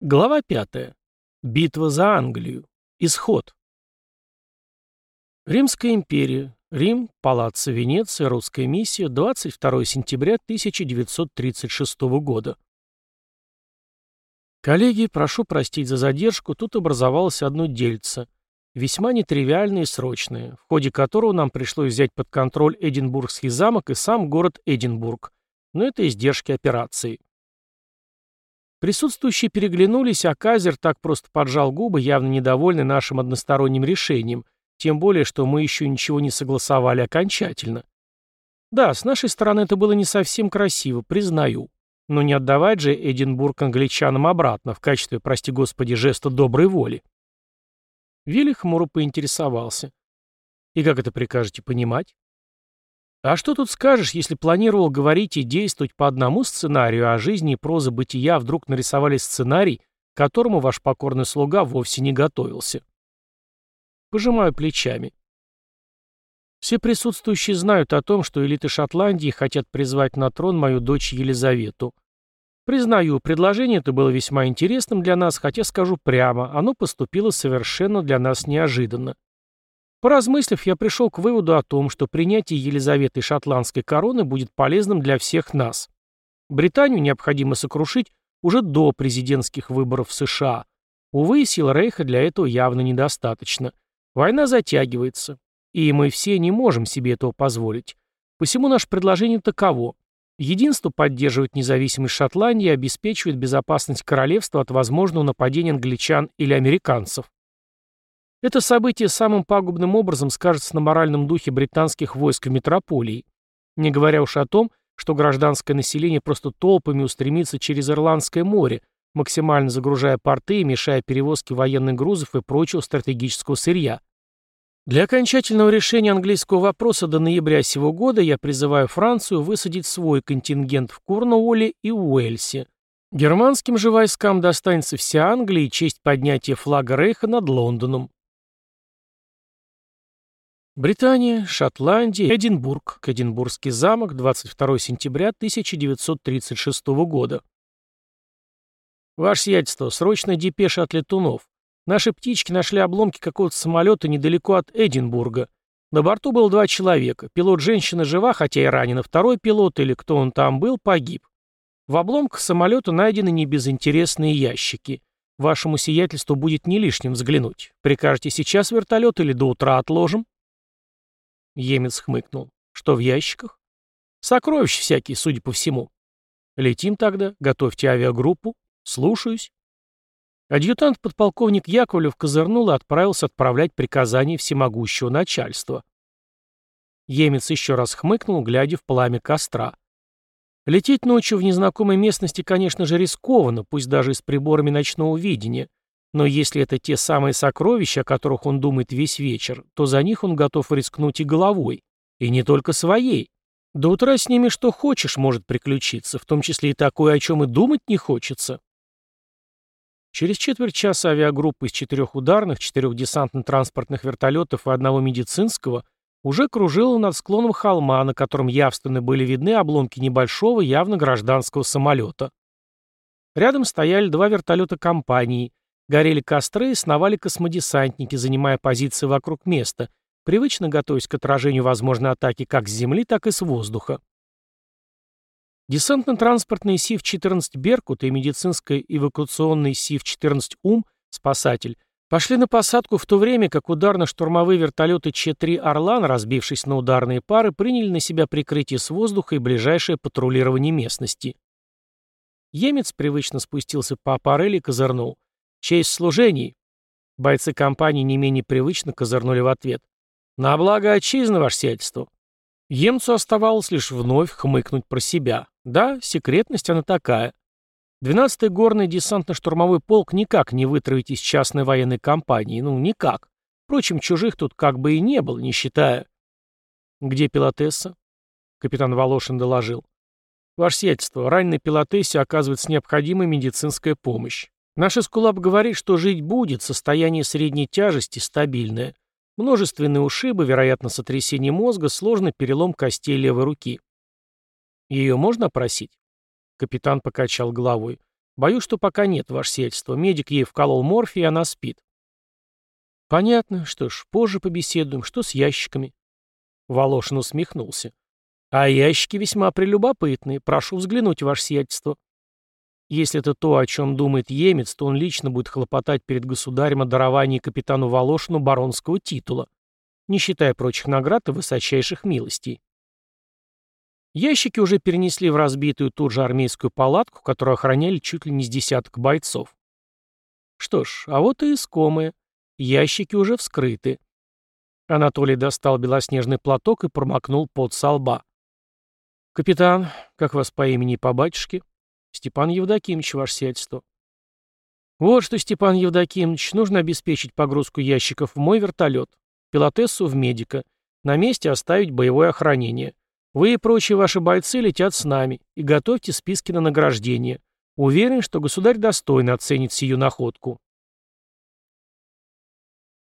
Глава 5. Битва за Англию. Исход. Римская империя. Рим, Палаццо Венеция, Русская миссия, 22 сентября 1936 года. Коллеги, прошу простить за задержку, тут образовалось одно дельце, весьма нетривиальное и срочное, в ходе которого нам пришлось взять под контроль Эдинбургский замок и сам город Эдинбург, но это издержки операции. Присутствующие переглянулись, а Казер так просто поджал губы, явно недовольный нашим односторонним решением, тем более, что мы еще ничего не согласовали окончательно. Да, с нашей стороны это было не совсем красиво, признаю. Но не отдавать же Эдинбург англичанам обратно в качестве, прости господи, жеста доброй воли. Вилли хмуро поинтересовался. И как это прикажете понимать? А что тут скажешь, если планировал говорить и действовать по одному сценарию, а жизни и проза бытия вдруг нарисовали сценарий, к которому ваш покорный слуга вовсе не готовился? Пожимаю плечами. Все присутствующие знают о том, что элиты Шотландии хотят призвать на трон мою дочь Елизавету. Признаю, предложение это было весьма интересным для нас, хотя скажу прямо, оно поступило совершенно для нас неожиданно. Поразмыслив, я пришел к выводу о том, что принятие Елизаветы шотландской короны будет полезным для всех нас. Британию необходимо сокрушить уже до президентских выборов в США. Увы, сил Рейха для этого явно недостаточно. Война затягивается, и мы все не можем себе этого позволить. Посему наше предложение таково. Единство поддерживает независимость Шотландии и обеспечивает безопасность королевства от возможного нападения англичан или американцев. Это событие самым пагубным образом скажется на моральном духе британских войск в метрополии, не говоря уж о том, что гражданское население просто толпами устремится через Ирландское море, максимально загружая порты и мешая перевозке военных грузов и прочего стратегического сырья. Для окончательного решения английского вопроса до ноября сего года я призываю Францию высадить свой контингент в Корнуолле и Уэльсе. Германским же войскам достанется вся Англия и честь поднятия флага Рейха над Лондоном. Британия, Шотландия, Эдинбург, Эдинбургский замок, 22 сентября 1936 года. Ваше сиятельство, срочная депеша от летунов. Наши птички нашли обломки какого-то самолета недалеко от Эдинбурга. На борту было два человека. Пилот женщина жива, хотя и ранена. Второй пилот, или кто он там был, погиб. В обломках самолета найдены небезынтересные ящики. Вашему сиятельству будет не лишним взглянуть. Прикажете сейчас вертолет или до утра отложим? Емец хмыкнул. Что в ящиках? Сокровища всякие, судя по всему. Летим тогда, готовьте авиагруппу. Слушаюсь. Адъютант-подполковник Яковлев козырнул и отправился отправлять приказания всемогущего начальства. Емец еще раз хмыкнул, глядя в пламя костра. Лететь ночью в незнакомой местности, конечно же, рискованно, пусть даже и с приборами ночного видения, но если это те самые сокровища, о которых он думает весь вечер, то за них он готов рискнуть и головой. И не только своей. До утра с ними что хочешь может приключиться, в том числе и такое, о чем и думать не хочется. Через четверть часа авиагруппа из четырех ударных, четырех десантно-транспортных вертолетов и одного медицинского уже кружила над склоном холма, на котором явственно были видны обломки небольшого, явно гражданского самолета. Рядом стояли два вертолета компании, Горели костры и сновали космодесантники, занимая позиции вокруг места, привычно готовясь к отражению возможной атаки как с земли, так и с воздуха. Десантно-транспортный СИФ-14 «Беркут» и медицинский эвакуационный СИФ-14 «Ум» «Спасатель» пошли на посадку в то время, как ударно-штурмовые вертолеты Ч-3 «Орлан», разбившись на ударные пары, приняли на себя прикрытие с воздуха и ближайшее патрулирование местности. Емец привычно спустился по аппарели и козырнул. «Честь служений!» Бойцы компании не менее привычно козырнули в ответ. «На благо отчизны, ваше сиятельство!» Емцу оставалось лишь вновь хмыкнуть про себя. Да, секретность она такая. 12-й горный десантно-штурмовой полк никак не вытравить из частной военной компании. Ну, никак. Впрочем, чужих тут как бы и не было, не считая... «Где пилотесса?» Капитан Волошин доложил. «Ваше сиятельство, раненой пилотессе оказывается необходимая медицинская помощь. Наш Эскулап говорит, что жить будет, состояние средней тяжести стабильное. Множественные ушибы, вероятно, сотрясение мозга, сложный перелом костей левой руки. Ее можно опросить? Капитан покачал головой. Боюсь, что пока нет, ваше сиятельство. Медик ей вколол морфий, и она спит. Понятно. Что ж, позже побеседуем. Что с ящиками? Волошин усмехнулся. А ящики весьма прелюбопытные. Прошу взглянуть, ваше сиятельство. Если это то, о чем думает Емец, то он лично будет хлопотать перед государем о даровании капитану Волошину баронского титула, не считая прочих наград и высочайших милостей. Ящики уже перенесли в разбитую тут же армейскую палатку, которую охраняли чуть ли не с десяток бойцов. Что ж, а вот и искомые. Ящики уже вскрыты. Анатолий достал белоснежный платок и промокнул пот со лба. «Капитан, как вас по имени и по батюшке?» «Степан Евдокимович, ваше сиятельство». «Вот что, Степан Евдокимович, нужно обеспечить погрузку ящиков в мой вертолет, пилотессу в медика, на месте оставить боевое охранение. Вы и прочие ваши бойцы летят с нами, и готовьте списки на награждение. Уверен, что государь достойно оценит сию находку».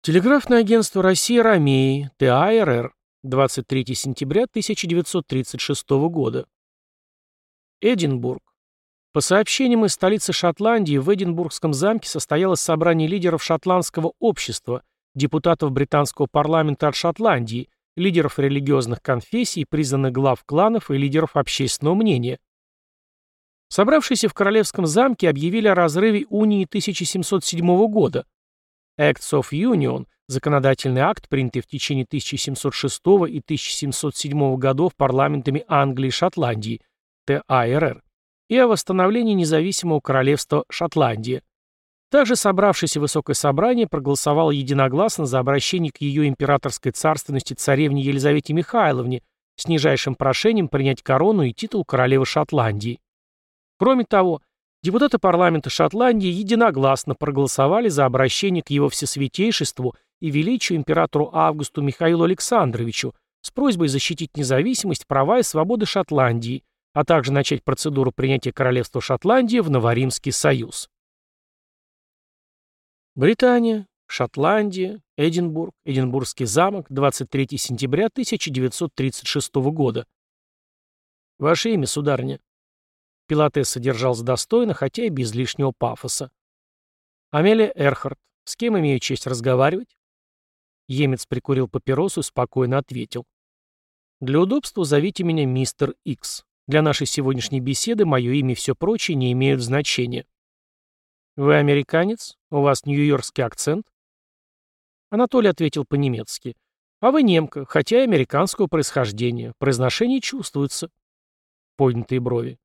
Телеграфное агентство России Ромеи, ТАРР, 23 сентября 1936 года. Эдинбург. По сообщениям из столицы Шотландии, в Эдинбургском замке состоялось собрание лидеров шотландского общества, депутатов британского парламента от Шотландии, лидеров религиозных конфессий, признанных глав кланов и лидеров общественного мнения. Собравшиеся в Королевском замке объявили о разрыве унии 1707 года. Acts of Union Законодательный акт, принятый в течение 1706 и 1707 годов парламентами Англии и Шотландии, ТАРР, и о восстановлении независимого королевства Шотландия. Также собравшееся высокое собрание проголосовало единогласно за обращение к ее императорской царственности царевне Елизавете Михайловне с нижайшим прошением принять корону и титул королевы Шотландии. Кроме того, депутаты парламента Шотландии единогласно проголосовали за обращение к его всесвятейшеству и величию императору Августу Михаилу Александровичу с просьбой защитить независимость, права и свободы Шотландии, а также начать процедуру принятия королевства Шотландии в Новоримский союз. Британия, Шотландия, Эдинбург, Эдинбургский замок, 23 сентября 1936 года. Ваше имя, сударыня. Пилотесса держался достойно, хотя и без лишнего пафоса. Амелия Эрхард. С кем имею честь разговаривать? Емец прикурил папиросу и спокойно ответил. «Для удобства зовите меня мистер Икс. Для нашей сегодняшней беседы мое имя и все прочее не имеют значения». «Вы американец? У вас нью-йоркский акцент?» Анатолий ответил по-немецки. «А вы немка, хотя и американского происхождения. Произношение чувствуется». Поднятые брови.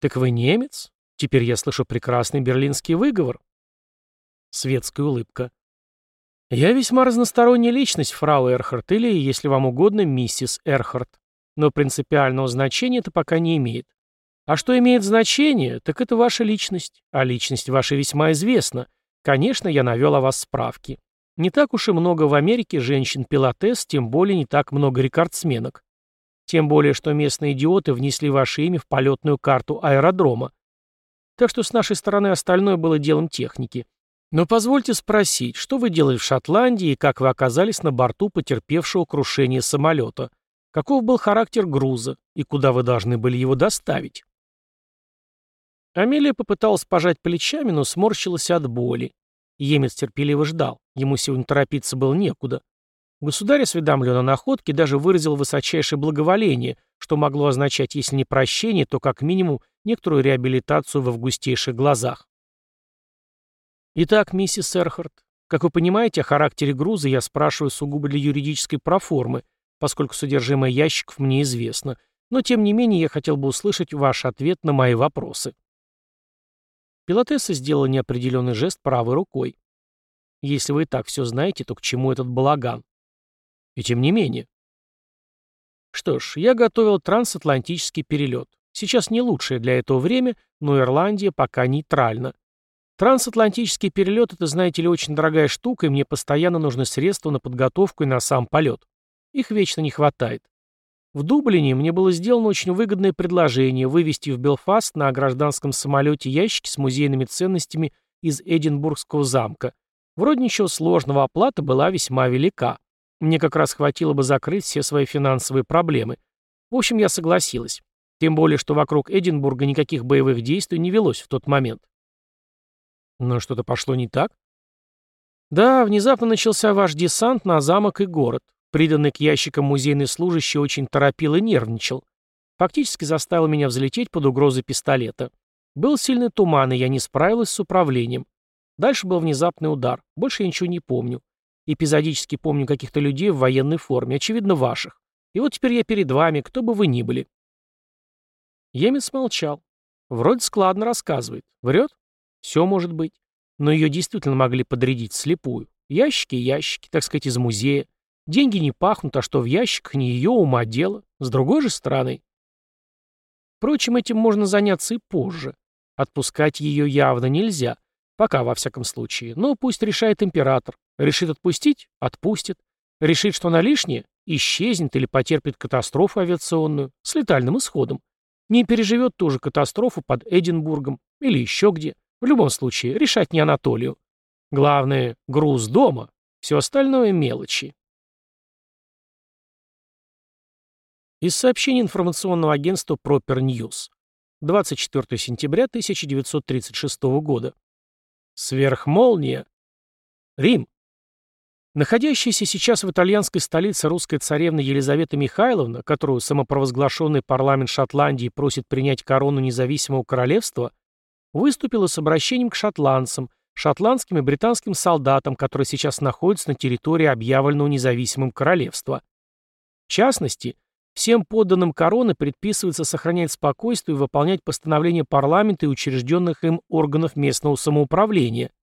«Так вы немец? Теперь я слышу прекрасный берлинский выговор». Светская улыбка. «Я весьма разносторонняя личность, фрау Эрхард, или, если вам угодно, миссис Эрхард. Но принципиального значения это пока не имеет. А что имеет значение, так это ваша личность. А личность ваша весьма известна. Конечно, я навел о вас справки. Не так уж и много в Америке женщин-пилотес, тем более не так много рекордсменок. Тем более, что местные идиоты внесли ваше имя в полетную карту аэродрома. Так что с нашей стороны остальное было делом техники. Но позвольте спросить, что вы делали в Шотландии и как вы оказались на борту потерпевшего крушение самолета? Каков был характер груза и куда вы должны были его доставить? Амелия попыталась пожать плечами, но сморщилась от боли. Емец терпеливо ждал. Ему сегодня торопиться было некуда. Государь осведомлен о находке даже выразил высочайшее благоволение, что могло означать, если не прощение, то как минимум некоторую реабилитацию в августейших глазах. Итак, миссис Эрхард, как вы понимаете, о характере груза я спрашиваю сугубо для юридической проформы, поскольку содержимое ящиков мне известно, но тем не менее я хотел бы услышать ваш ответ на мои вопросы. Пилотесса сделала неопределенный жест правой рукой. Если вы и так все знаете, то к чему этот балаган? И тем не менее. Что ж, я готовил трансатлантический перелет. Сейчас не лучшее для этого время, но Ирландия пока нейтральна. Трансатлантический перелет — это, знаете ли, очень дорогая штука, и мне постоянно нужны средства на подготовку и на сам полет. Их вечно не хватает. В Дублине мне было сделано очень выгодное предложение вывести в Белфаст на гражданском самолете ящики с музейными ценностями из Эдинбургского замка. Вроде ничего сложного, оплата была весьма велика. Мне как раз хватило бы закрыть все свои финансовые проблемы. В общем, я согласилась. Тем более, что вокруг Эдинбурга никаких боевых действий не велось в тот момент. Но что-то пошло не так? Да, внезапно начался ваш десант на замок и город. Приданный к ящикам музейный служащий очень торопил и нервничал. Фактически заставил меня взлететь под угрозой пистолета. Был сильный туман, и я не справилась с управлением. Дальше был внезапный удар. Больше я ничего не помню. Эпизодически помню каких-то людей в военной форме, очевидно, ваших. И вот теперь я перед вами, кто бы вы ни были. Емец молчал. Вроде складно рассказывает. Врет? Все может быть. Но ее действительно могли подрядить слепую. Ящики ящики, так сказать, из музея. Деньги не пахнут, а что в ящиках не ее ума дело. С другой же стороны. Впрочем, этим можно заняться и позже. Отпускать ее явно нельзя. Пока, во всяком случае. Но пусть решает император. Решит отпустить – отпустит. Решит, что она лишняя – исчезнет или потерпит катастрофу авиационную с летальным исходом. Не переживет ту же катастрофу под Эдинбургом или еще где. В любом случае, решать не Анатолию. Главное – груз дома. Все остальное – мелочи. Из сообщений информационного агентства Proper News. 24 сентября 1936 года. Сверхмолния. Рим. Находящаяся сейчас в итальянской столице русская царевна Елизавета Михайловна, которую самопровозглашенный парламент Шотландии просит принять корону независимого королевства, выступила с обращением к шотландцам, шотландским и британским солдатам, которые сейчас находятся на территории объявленного независимым королевства. В частности, всем подданным короны предписывается сохранять спокойствие и выполнять постановления парламента и учрежденных им органов местного самоуправления –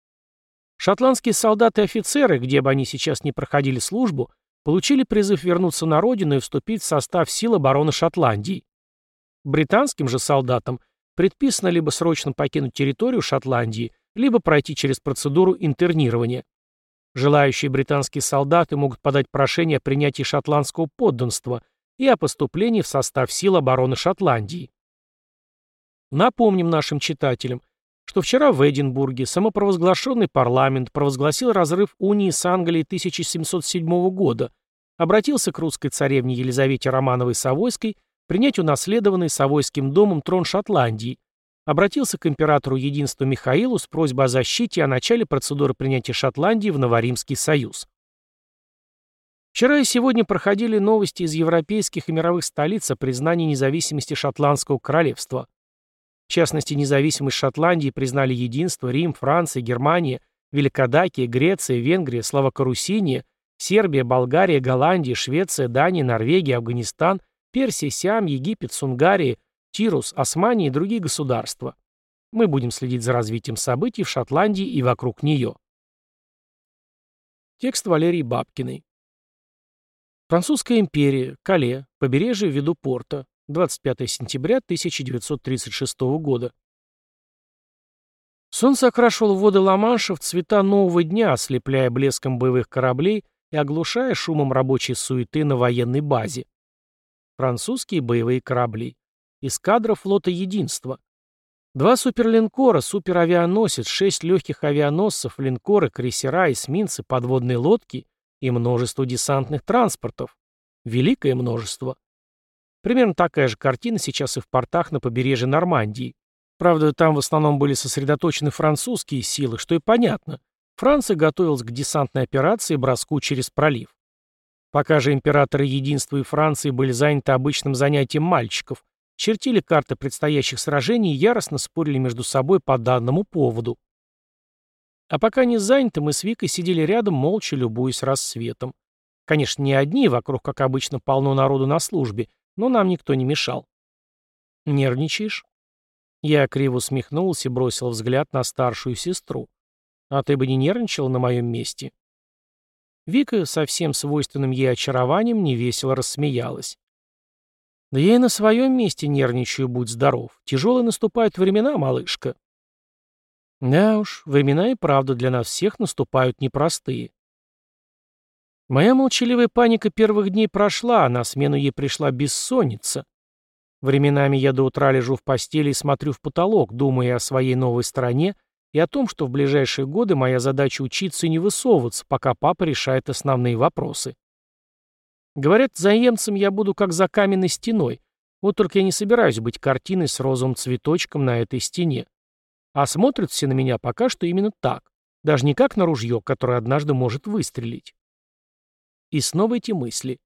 Шотландские солдаты и офицеры, где бы они сейчас ни проходили службу, получили призыв вернуться на родину и вступить в состав сил обороны Шотландии. Британским же солдатам предписано либо срочно покинуть территорию Шотландии, либо пройти через процедуру интернирования. Желающие британские солдаты могут подать прошение о принятии шотландского подданства и о поступлении в состав сил обороны Шотландии. Напомним нашим читателям, что вчера в Эдинбурге самопровозглашенный парламент провозгласил разрыв унии с Англией 1707 года, обратился к русской царевне Елизавете Романовой-Савойской принять унаследованный Савойским домом трон Шотландии, обратился к императору единства Михаилу с просьбой о защите и о начале процедуры принятия Шотландии в Новоримский союз. Вчера и сегодня проходили новости из европейских и мировых столиц о признании независимости Шотландского королевства. В частности, независимость Шотландии признали единство Рим, Франция, Германия, Великодакия, Греция, Венгрия, Славокорусиния, Сербия, Болгария, Голландия, Швеция, Дания, Норвегия, Афганистан, Персия, Сиам, Египет, Сунгария, Тирус, Османия и другие государства. Мы будем следить за развитием событий в Шотландии и вокруг нее. Текст Валерии Бабкиной. Французская империя, Кале, побережье в виду порта, 25 сентября 1936 года. Солнце окрашивало воды Ла-Манша в цвета нового дня, ослепляя блеском боевых кораблей и оглушая шумом рабочей суеты на военной базе. Французские боевые корабли. Эскадра флота Единства. Два суперлинкора, суперавианосец, шесть легких авианосцев, линкоры, крейсера, эсминцы, подводные лодки и множество десантных транспортов. Великое множество. Примерно такая же картина сейчас и в портах на побережье Нормандии. Правда, там в основном были сосредоточены французские силы, что и понятно. Франция готовилась к десантной операции броску через пролив. Пока же императоры Единства и Франции были заняты обычным занятием мальчиков, чертили карты предстоящих сражений и яростно спорили между собой по данному поводу. А пока не заняты, мы с Викой сидели рядом, молча любуясь рассветом. Конечно, не одни, вокруг, как обычно, полно народу на службе, но нам никто не мешал. «Нервничаешь?» Я криво усмехнулся и бросил взгляд на старшую сестру. «А ты бы не нервничал на моем месте?» Вика со всем свойственным ей очарованием невесело рассмеялась. «Да я и на своем месте нервничаю, будь здоров. Тяжелые наступают времена, малышка». «Да уж, времена и правда для нас всех наступают непростые. Моя молчаливая паника первых дней прошла, а на смену ей пришла бессонница. Временами я до утра лежу в постели и смотрю в потолок, думая о своей новой стране и о том, что в ближайшие годы моя задача учиться и не высовываться, пока папа решает основные вопросы. Говорят, заемцем я буду как за каменной стеной, вот только я не собираюсь быть картиной с розовым цветочком на этой стене. А смотрят все на меня пока что именно так. Даже не как на ружье, которое однажды может выстрелить. И снова эти мысли.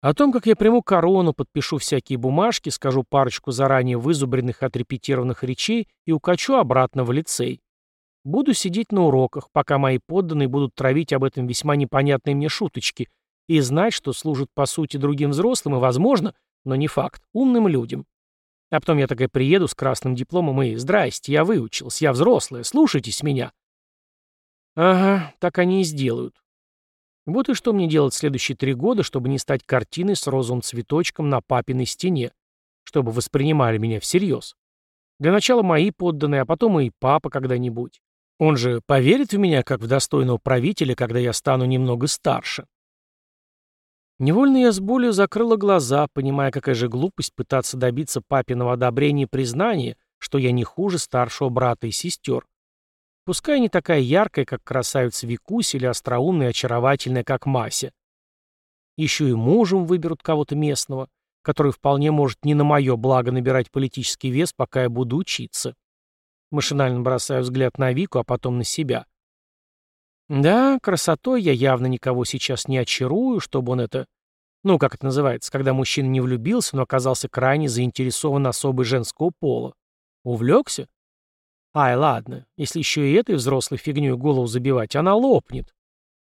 О том, как я приму корону, подпишу всякие бумажки, скажу парочку заранее вызубренных отрепетированных речей и укачу обратно в лицей. Буду сидеть на уроках, пока мои подданные будут травить об этом весьма непонятные мне шуточки, и знать, что служат по сути другим взрослым и, возможно, но не факт, умным людям. А потом я такая приеду с красным дипломом и «Здрасте, я выучился, я взрослая, слушайтесь меня». Ага, так они и сделают. Вот и что мне делать следующие три года, чтобы не стать картиной с розовым цветочком на папиной стене, чтобы воспринимали меня всерьез. Для начала мои подданные, а потом и папа когда-нибудь. Он же поверит в меня, как в достойного правителя, когда я стану немного старше. Невольно я с болью закрыла глаза, понимая, какая же глупость пытаться добиться папиного одобрения и признания, что я не хуже старшего брата и сестер. Пускай не такая яркая, как красавица Викусь, или остроумная и очаровательная, как Мася. Еще и мужем выберут кого-то местного, который вполне может не на мое благо набирать политический вес, пока я буду учиться. Машинально бросаю взгляд на Вику, а потом на себя. Да, красотой я явно никого сейчас не очарую, чтобы он это... Ну, как это называется, когда мужчина не влюбился, но оказался крайне заинтересован особой женского пола. Увлекся? Ай, ладно, если еще и этой взрослой фигней голову забивать, она лопнет.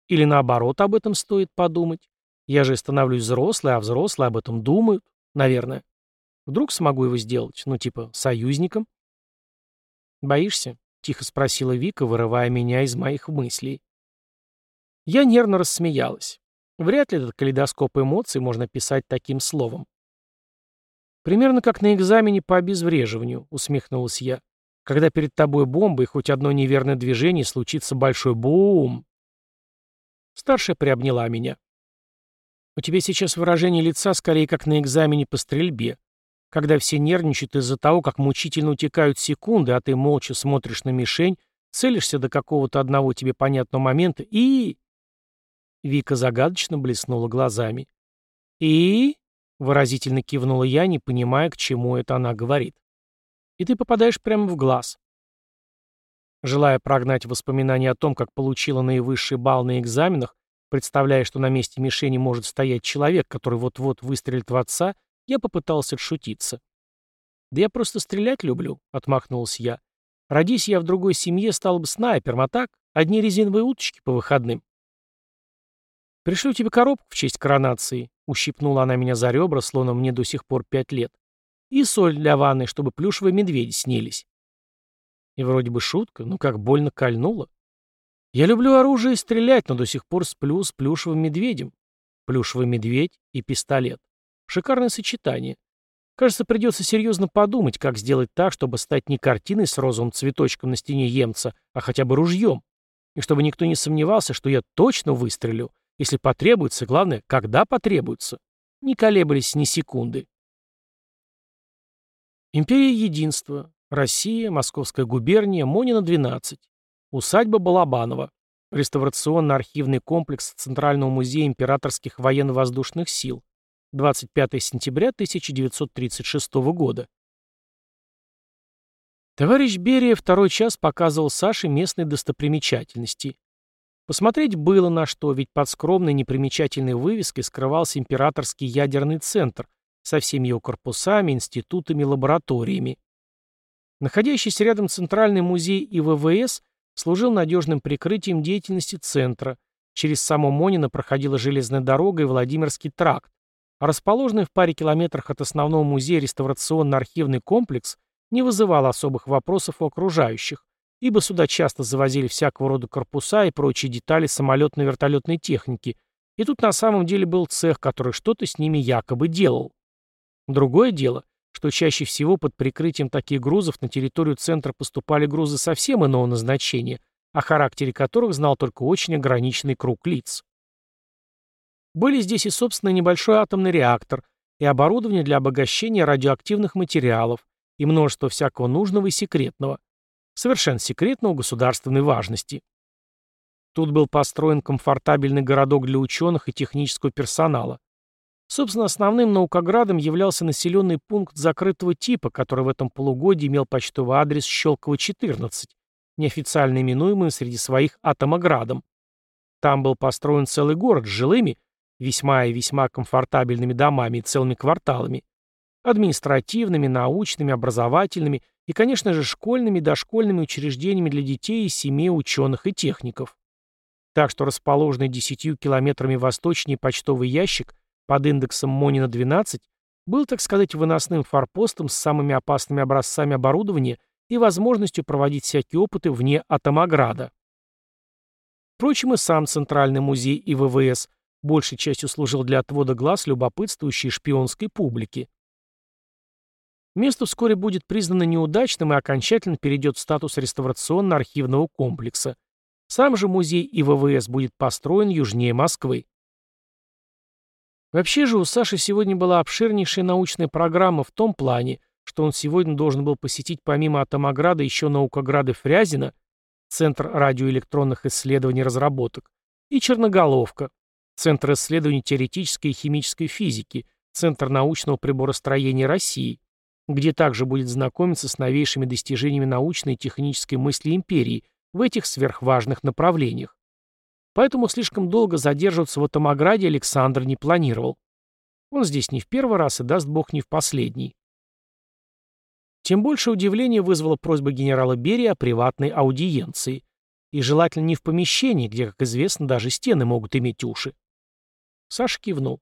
Или наоборот об этом стоит подумать. Я же становлюсь взрослой, а взрослые об этом думают, наверное. Вдруг смогу его сделать, ну типа союзником? Боишься? Тихо спросила Вика, вырывая меня из моих мыслей. Я нервно рассмеялась. Вряд ли этот калейдоскоп эмоций можно писать таким словом. Примерно как на экзамене по обезвреживанию, усмехнулась я. Когда перед тобой бомба и хоть одно неверное движение, случится большой бум. Старшая приобняла меня. У тебя сейчас выражение лица скорее как на экзамене по стрельбе, когда все нервничают из-за того, как мучительно утекают секунды, а ты молча смотришь на мишень, целишься до какого-то одного тебе понятного момента и... Вика загадочно блеснула глазами. «И?» — выразительно кивнула я, не понимая, к чему это она говорит и ты попадаешь прямо в глаз. Желая прогнать воспоминания о том, как получила наивысший балл на экзаменах, представляя, что на месте мишени может стоять человек, который вот-вот выстрелит в отца, я попытался отшутиться. «Да я просто стрелять люблю», — отмахнулся я. «Родись я в другой семье, стал бы снайпером, а так одни резиновые уточки по выходным». «Пришлю тебе коробку в честь коронации», — ущипнула она меня за ребра, словно мне до сих пор пять лет. И соль для ванны, чтобы плюшевые медведи снились. И вроде бы шутка, но как больно кольнуло. Я люблю оружие и стрелять, но до сих пор сплю с плюшевым медведем. Плюшевый медведь и пистолет. Шикарное сочетание. Кажется, придется серьезно подумать, как сделать так, чтобы стать не картиной с розовым цветочком на стене емца, а хотя бы ружьем. И чтобы никто не сомневался, что я точно выстрелю, если потребуется, главное, когда потребуется. Не колебались ни секунды. Империя Единства. Россия, Московская губерния, Монина, 12. Усадьба Балабанова. Реставрационно-архивный комплекс Центрального музея императорских военно-воздушных сил. 25 сентября 1936 года. Товарищ Берия второй час показывал Саше местные достопримечательности. Посмотреть было на что, ведь под скромной непримечательной вывеской скрывался императорский ядерный центр, со всеми его корпусами, институтами, лабораториями. Находящийся рядом Центральный музей ИВВС служил надежным прикрытием деятельности центра. Через само Монино проходила железная дорога и Владимирский тракт, а расположенный в паре километрах от основного музея реставрационно-архивный комплекс не вызывал особых вопросов у окружающих, ибо сюда часто завозили всякого рода корпуса и прочие детали самолетно-вертолетной техники, и тут на самом деле был цех, который что-то с ними якобы делал. Другое дело, что чаще всего под прикрытием таких грузов на территорию центра поступали грузы совсем иного назначения, о характере которых знал только очень ограниченный круг лиц. Были здесь и, собственно, небольшой атомный реактор, и оборудование для обогащения радиоактивных материалов, и множество всякого нужного и секретного, совершенно секретного государственной важности. Тут был построен комфортабельный городок для ученых и технического персонала. Собственно, основным наукоградом являлся населенный пункт закрытого типа, который в этом полугодии имел почтовый адрес Щелково-14, неофициально именуемый среди своих Атомоградом. Там был построен целый город с жилыми, весьма и весьма комфортабельными домами и целыми кварталами, административными, научными, образовательными и, конечно же, школьными и дошкольными учреждениями для детей и семей ученых и техников. Так что расположенный десятью километрами восточнее почтовый ящик под индексом Монина-12 был, так сказать, выносным форпостом с самыми опасными образцами оборудования и возможностью проводить всякие опыты вне Атомограда. Впрочем, и сам Центральный музей и ВВС большей частью служил для отвода глаз любопытствующей шпионской публики. Место вскоре будет признано неудачным и окончательно перейдет в статус реставрационно-архивного комплекса. Сам же музей и ВВС будет построен южнее Москвы. Вообще же у Саши сегодня была обширнейшая научная программа в том плане, что он сегодня должен был посетить помимо Атомограда еще наукограды Фрязина, Центр радиоэлектронных исследований и разработок, и Черноголовка, Центр исследований теоретической и химической физики, Центр научного приборостроения России, где также будет знакомиться с новейшими достижениями научной и технической мысли империи в этих сверхважных направлениях. Поэтому слишком долго задерживаться в Атомограде Александр не планировал. Он здесь не в первый раз и, даст бог, не в последний. Тем больше удивления вызвала просьба генерала Берии о приватной аудиенции. И желательно не в помещении, где, как известно, даже стены могут иметь уши. Саша кивнул.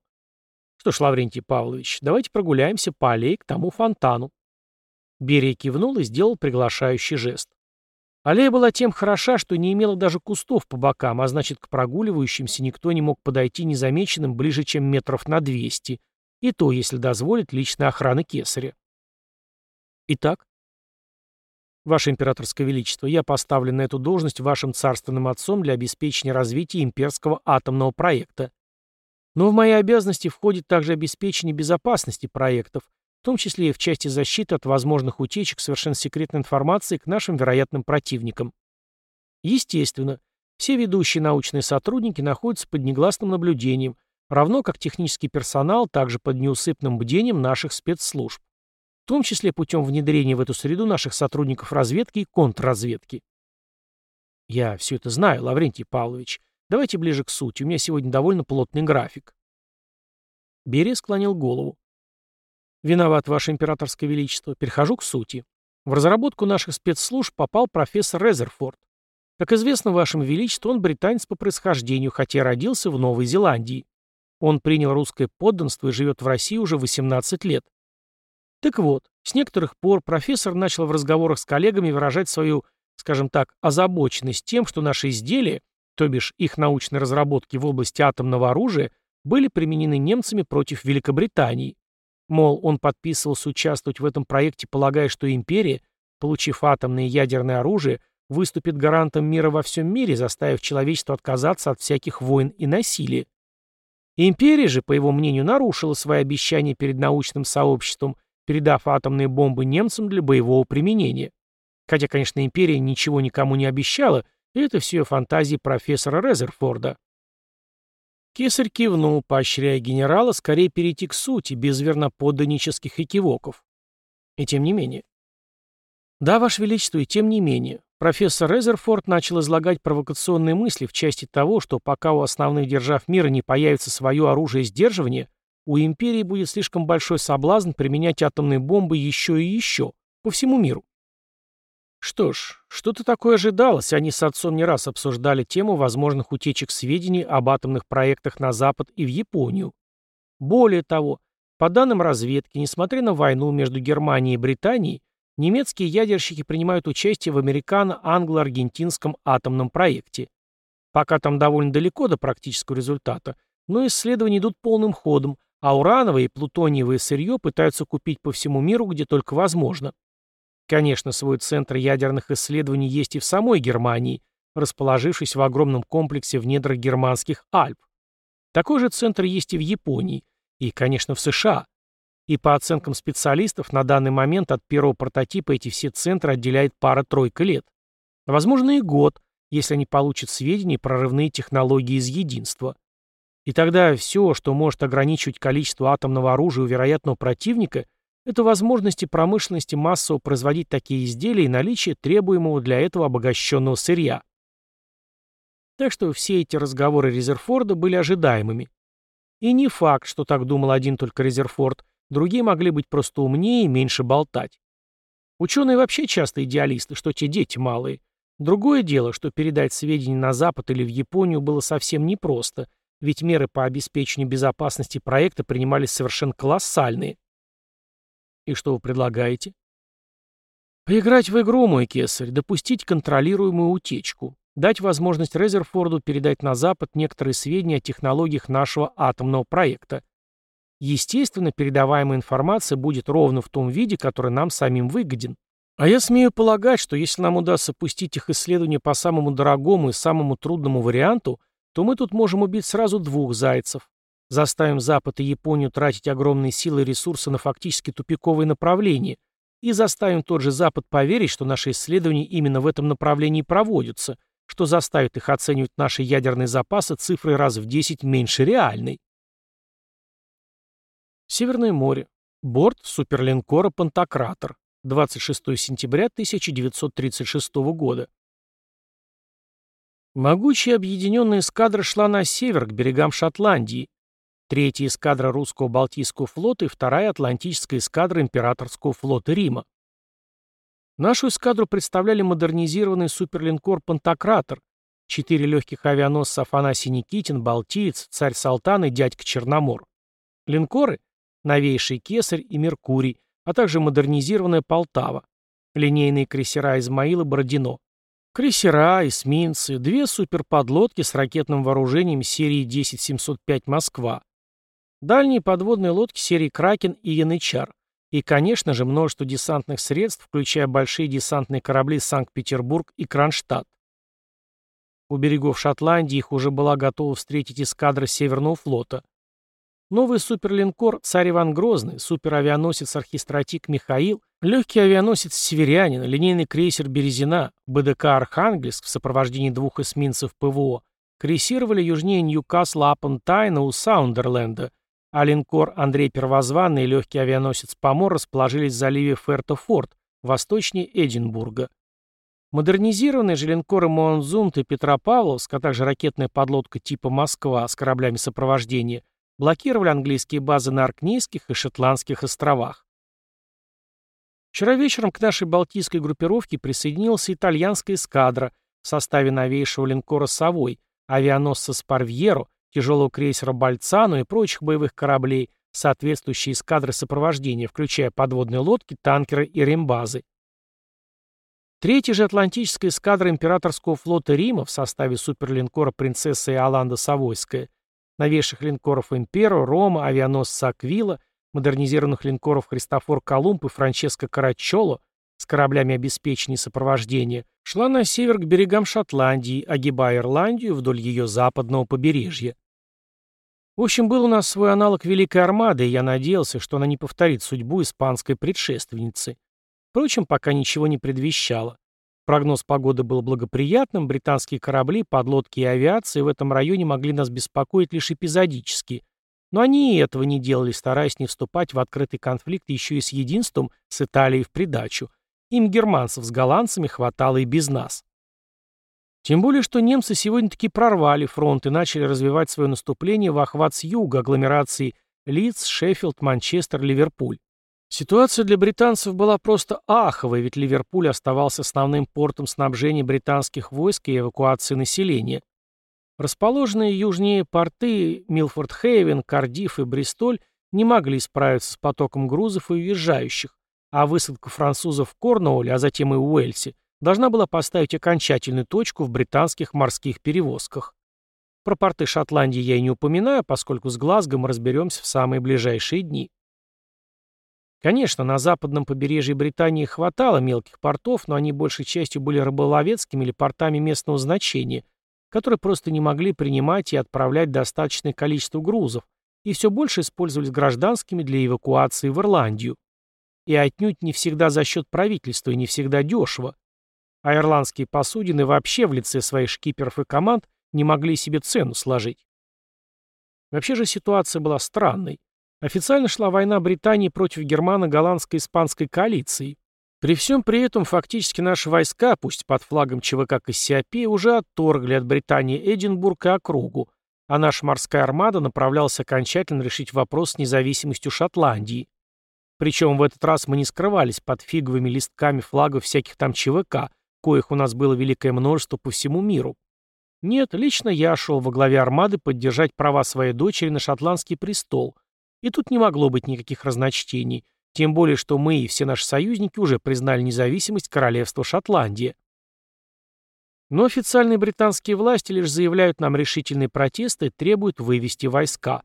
Что ж, Лаврентий Павлович, давайте прогуляемся по аллее к тому фонтану. Берия кивнул и сделал приглашающий жест. Аллея была тем хороша, что не имела даже кустов по бокам, а значит, к прогуливающимся никто не мог подойти незамеченным ближе, чем метров на 200, и то, если дозволит личная охрана кесаря. Итак, Ваше Императорское Величество, я поставлен на эту должность вашим царственным отцом для обеспечения развития имперского атомного проекта. Но в мои обязанности входит также обеспечение безопасности проектов, в том числе и в части защиты от возможных утечек совершенно секретной информации к нашим вероятным противникам. Естественно, все ведущие научные сотрудники находятся под негласным наблюдением, равно как технический персонал также под неусыпным бдением наших спецслужб, в том числе путем внедрения в эту среду наших сотрудников разведки и контрразведки. Я все это знаю, Лаврентий Павлович, Давайте ближе к сути, у меня сегодня довольно плотный график. Берия склонил голову. Виноват, Ваше Императорское Величество. Перехожу к сути. В разработку наших спецслужб попал профессор Резерфорд. Как известно Вашему Величеству, он британец по происхождению, хотя родился в Новой Зеландии. Он принял русское подданство и живет в России уже 18 лет. Так вот, с некоторых пор профессор начал в разговорах с коллегами выражать свою, скажем так, озабоченность тем, что наши изделия то бишь их научные разработки в области атомного оружия, были применены немцами против Великобритании. Мол, он подписывался участвовать в этом проекте, полагая, что империя, получив атомное и ядерное оружие, выступит гарантом мира во всем мире, заставив человечество отказаться от всяких войн и насилия. Империя же, по его мнению, нарушила свои обещания перед научным сообществом, передав атомные бомбы немцам для боевого применения. Хотя, конечно, империя ничего никому не обещала – это все фантазии профессора Резерфорда. Кесарь кивнул, поощряя генерала скорее перейти к сути, без верноподданнических экивоков. И тем не менее. Да, Ваше Величество, и тем не менее. Профессор Резерфорд начал излагать провокационные мысли в части того, что пока у основных держав мира не появится свое оружие сдерживания, у империи будет слишком большой соблазн применять атомные бомбы еще и еще, по всему миру. Что ж, что-то такое ожидалось, они с отцом не раз обсуждали тему возможных утечек сведений об атомных проектах на Запад и в Японию. Более того, по данным разведки, несмотря на войну между Германией и Британией, немецкие ядерщики принимают участие в американо-англо-аргентинском атомном проекте. Пока там довольно далеко до практического результата, но исследования идут полным ходом, а урановое и плутониевое сырье пытаются купить по всему миру, где только возможно. Конечно, свой центр ядерных исследований есть и в самой Германии, расположившись в огромном комплексе в недрах германских Альп. Такой же центр есть и в Японии, и, конечно, в США. И по оценкам специалистов, на данный момент от первого прототипа эти все центры отделяет пара-тройка лет. Возможно, и год, если они получат сведения и прорывные технологии из единства. И тогда все, что может ограничивать количество атомного оружия у вероятного противника, это возможности промышленности массово производить такие изделия и наличие требуемого для этого обогащенного сырья. Так что все эти разговоры Резерфорда были ожидаемыми. И не факт, что так думал один только Резерфорд, другие могли быть просто умнее и меньше болтать. Ученые вообще часто идеалисты, что те дети малые. Другое дело, что передать сведения на Запад или в Японию было совсем непросто, ведь меры по обеспечению безопасности проекта принимались совершенно колоссальные. И что вы предлагаете? Поиграть в игру, мой кесарь, допустить контролируемую утечку, дать возможность Резерфорду передать на Запад некоторые сведения о технологиях нашего атомного проекта. Естественно, передаваемая информация будет ровно в том виде, который нам самим выгоден. А я смею полагать, что если нам удастся пустить их исследования по самому дорогому и самому трудному варианту, то мы тут можем убить сразу двух зайцев. Заставим Запад и Японию тратить огромные силы и ресурсы на фактически тупиковые направления и заставим тот же Запад поверить, что наши исследования именно в этом направлении проводятся, что заставит их оценивать наши ядерные запасы цифрой раз в 10 меньше реальной. Северное море. Борт суперлинкора «Пантократор». 26 сентября 1936 года. Могучая объединенная эскадра шла на север, к берегам Шотландии. Третья эскадра русского Балтийского флота и вторая Атлантическая эскадра Императорского флота Рима. Нашу эскадру представляли модернизированный суперлинкор «Пантократор», четыре легких авианосца Афанасий Никитин, Балтиец, Царь Салтан и Дядька Черномор. Линкоры — новейший Кесарь и Меркурий, а также модернизированная Полтава, линейные крейсера Измаил и Бородино. Крейсера, эсминцы, две суперподлодки с ракетным вооружением серии 10705 «Москва», дальние подводные лодки серии «Кракен» и «Янычар», и, конечно же, множество десантных средств, включая большие десантные корабли «Санкт-Петербург» и «Кронштадт». У берегов Шотландии их уже была готова встретить эскадра Северного флота – Новый суперлинкор «Царь Иван Грозный», суперавианосец «Архистратиг Михаил», легкий авианосец «Северянин», линейный крейсер «Березина», БДК «Архангельск» в сопровождении двух эсминцев ПВО крейсировали южнее Ньюкасла-апон-Тайна у Сандерленда, а линкор Андрей Первозванный и легкий авианосец «Помор» расположились в заливе Ферто-Форт, восточнее Эдинбурга. Модернизированные же линкоры Монзунт и Петропавловск, а также ракетная подлодка типа «Москва» с кораблями сопровождения – блокировали английские базы на Аркнейских и Шотландских островах. Вчера вечером к нашей балтийской группировке присоединилась итальянская эскадра в составе новейшего линкора «Совой», авианосца «Спарвьеро», тяжелого крейсера «Бальцану» и прочих боевых кораблей, соответствующие эскадры сопровождения, включая подводные лодки, танкеры и рембазы. Третья же Атлантическая эскадра императорского флота Рима в составе суперлинкора «Принцесса Иоланда Савойская» новейших линкоров «Имперо», «Рома», авианосца «Аквила», модернизированных линкоров «Христофор Колумб» и «Франческо Карачоло» с кораблями обеспечения сопровождения, шла на север к берегам Шотландии, огибая Ирландию вдоль ее западного побережья. В общем, был у нас свой аналог Великой Армады, и я надеялся, что она не повторит судьбу испанской предшественницы. Впрочем, пока ничего не предвещало. Прогноз погоды был благоприятным, британские корабли, подлодки и авиация в этом районе могли нас беспокоить лишь эпизодически. Но они и этого не делали, стараясь не вступать в открытый конфликт еще и с единством с Италией в придачу. Им германцев с голландцами хватало и без нас. Тем более, что немцы сегодня таки прорвали фронт и начали развивать свое наступление в охват с юга агломерации Лидс, Шеффилд, Манчестер, Ливерпуль. Ситуация для британцев была просто аховой, ведь Ливерпуль оставался основным портом снабжения британских войск и эвакуации населения. Расположенные южнее порты Милфорд-Хейвен, Кардифф и Бристоль не могли справиться с потоком грузов и уезжающих, а высадка французов в Корнуолле, а затем и Уэльсе, должна была поставить окончательную точку в британских морских перевозках. Про порты Шотландии я и не упоминаю, поскольку с Глазго мы разберемся в самые ближайшие дни. Конечно, на западном побережье Британии хватало мелких портов, но они большей частью были рыболовецкими или портами местного значения, которые просто не могли принимать и отправлять достаточное количество грузов, и все больше использовались гражданскими для эвакуации в Ирландию. И отнюдь не всегда за счет правительства и не всегда дешево. А ирландские посудины вообще в лице своих шкиперов и команд не могли себе цену сложить. Вообще же ситуация была странной. Официально шла война Британии против германо-голландско-испанской коалиции. При всем при этом фактически наши войска, пусть под флагом ЧВК Кассиопея, уже отторгли от Британии Эдинбург и округу, а наша морская армада направлялась окончательно решить вопрос с независимостью Шотландии. Причем в этот раз мы не скрывались под фиговыми листками флагов всяких там ЧВК, коих у нас было великое множество по всему миру. Нет, лично я шел во главе армады поддержать права своей дочери на шотландский престол. И тут не могло быть никаких разночтений, тем более, что мы и все наши союзники уже признали независимость королевства Шотландия. Но официальные британские власти лишь заявляют нам решительные протесты и требуют вывести войска.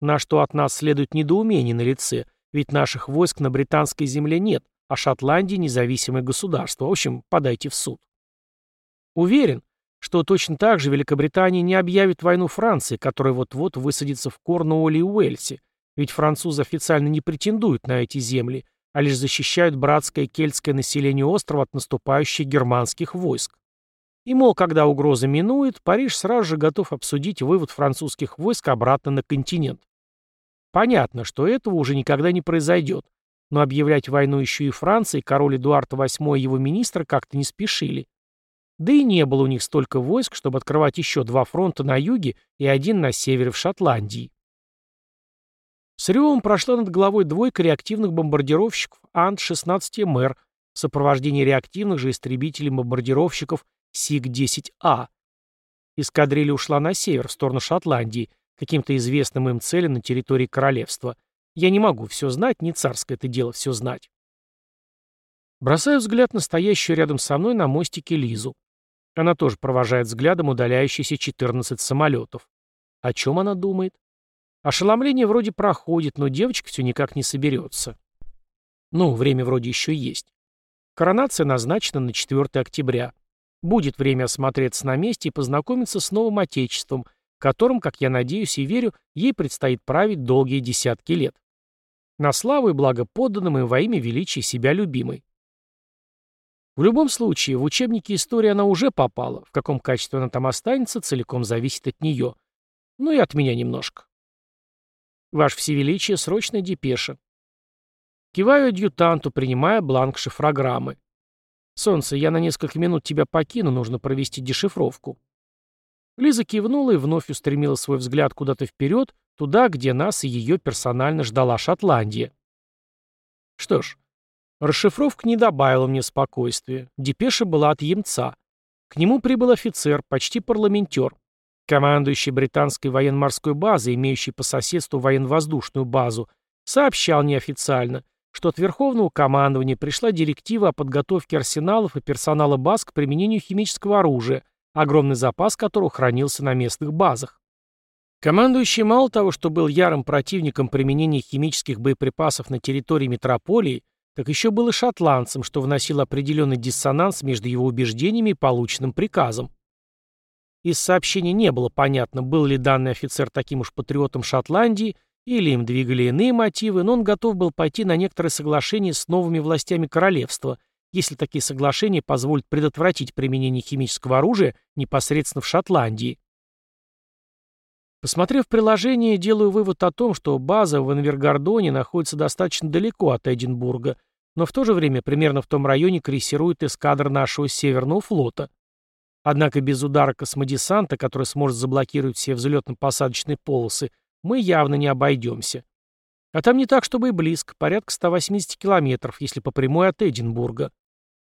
На что от нас следует недоумение на лице, ведь наших войск на британской земле нет, а Шотландия независимое государство. В общем, подайте в суд. Уверен, что точно так же Великобритания не объявит войну Франции, которая вот-вот высадится в Корнуолле и Уэльсе, ведь французы официально не претендуют на эти земли, а лишь защищают братское кельтское население острова от наступающих германских войск. И, мол, когда угроза минует, Париж сразу же готов обсудить вывод французских войск обратно на континент. Понятно, что этого уже никогда не произойдет, но объявлять войну еще и Франции король Эдуард VIII и его министры как-то не спешили. Да и не было у них столько войск, чтобы открывать еще два фронта на юге и один на севере в Шотландии. С ревом прошла над головой двойка реактивных бомбардировщиков Ан-16МР в сопровождении реактивных же истребителей-бомбардировщиков СИГ-10А. Эскадрилья ушла на север, в сторону Шотландии, каким-то известным им целям на территории королевства. Я не могу все знать, не царское это дело все знать. Бросаю взгляд на стоящую рядом со мной на мостике Лизу. Она тоже провожает взглядом удаляющиеся 14 самолетов. О чем она думает? Ошеломление вроде проходит, но девочка все никак не соберется. Ну, время вроде еще есть. Коронация назначена на 4 октября. Будет время осмотреться на месте и познакомиться с новым отечеством, которым, как я надеюсь и верю, ей предстоит править долгие десятки лет. На славу и благо подданным и во имя величия себя любимой. В любом случае, в учебнике истории она уже попала, в каком качестве она там останется, целиком зависит от нее. Ну и от меня немножко. Ваше Всевеличие, срочная депеша. Киваю адъютанту, принимая бланк шифрограммы. «Солнце, я на несколько минут тебя покину, нужно провести дешифровку». Лиза кивнула и вновь устремила свой взгляд куда-то вперед, туда, где нас и ее персонально ждала Шотландия. Что ж, Расшифровка не добавила мне спокойствия. Депеша была от емца. К нему прибыл офицер, почти парламентер. Командующий британской военно-морской базой, имеющий по соседству военно-воздушную базу, сообщал неофициально, что от Верховного командования пришла директива о подготовке арсеналов и персонала баз к применению химического оружия, огромный запас которого хранился на местных базах. Командующий мало того, что был ярым противником применения химических боеприпасов на территории метрополии, так еще был и шотландцем, что вносил определенный диссонанс между его убеждениями и полученным приказом. Из сообщения не было понятно, был ли данный офицер таким уж патриотом Шотландии, или им двигали иные мотивы, но он готов был пойти на некоторые соглашения с новыми властями королевства, если такие соглашения позволят предотвратить применение химического оружия непосредственно в Шотландии. Посмотрев приложение, делаю вывод о том, что база в Энвергардоне находится достаточно далеко от Эдинбурга, но в то же время примерно в том районе крейсирует эскадра нашего Северного флота. Однако без удара космодесанта, который сможет заблокировать все взлетно-посадочные полосы, мы явно не обойдемся. А там не так, чтобы и близко, порядка 180 километров, если по прямой от Эдинбурга.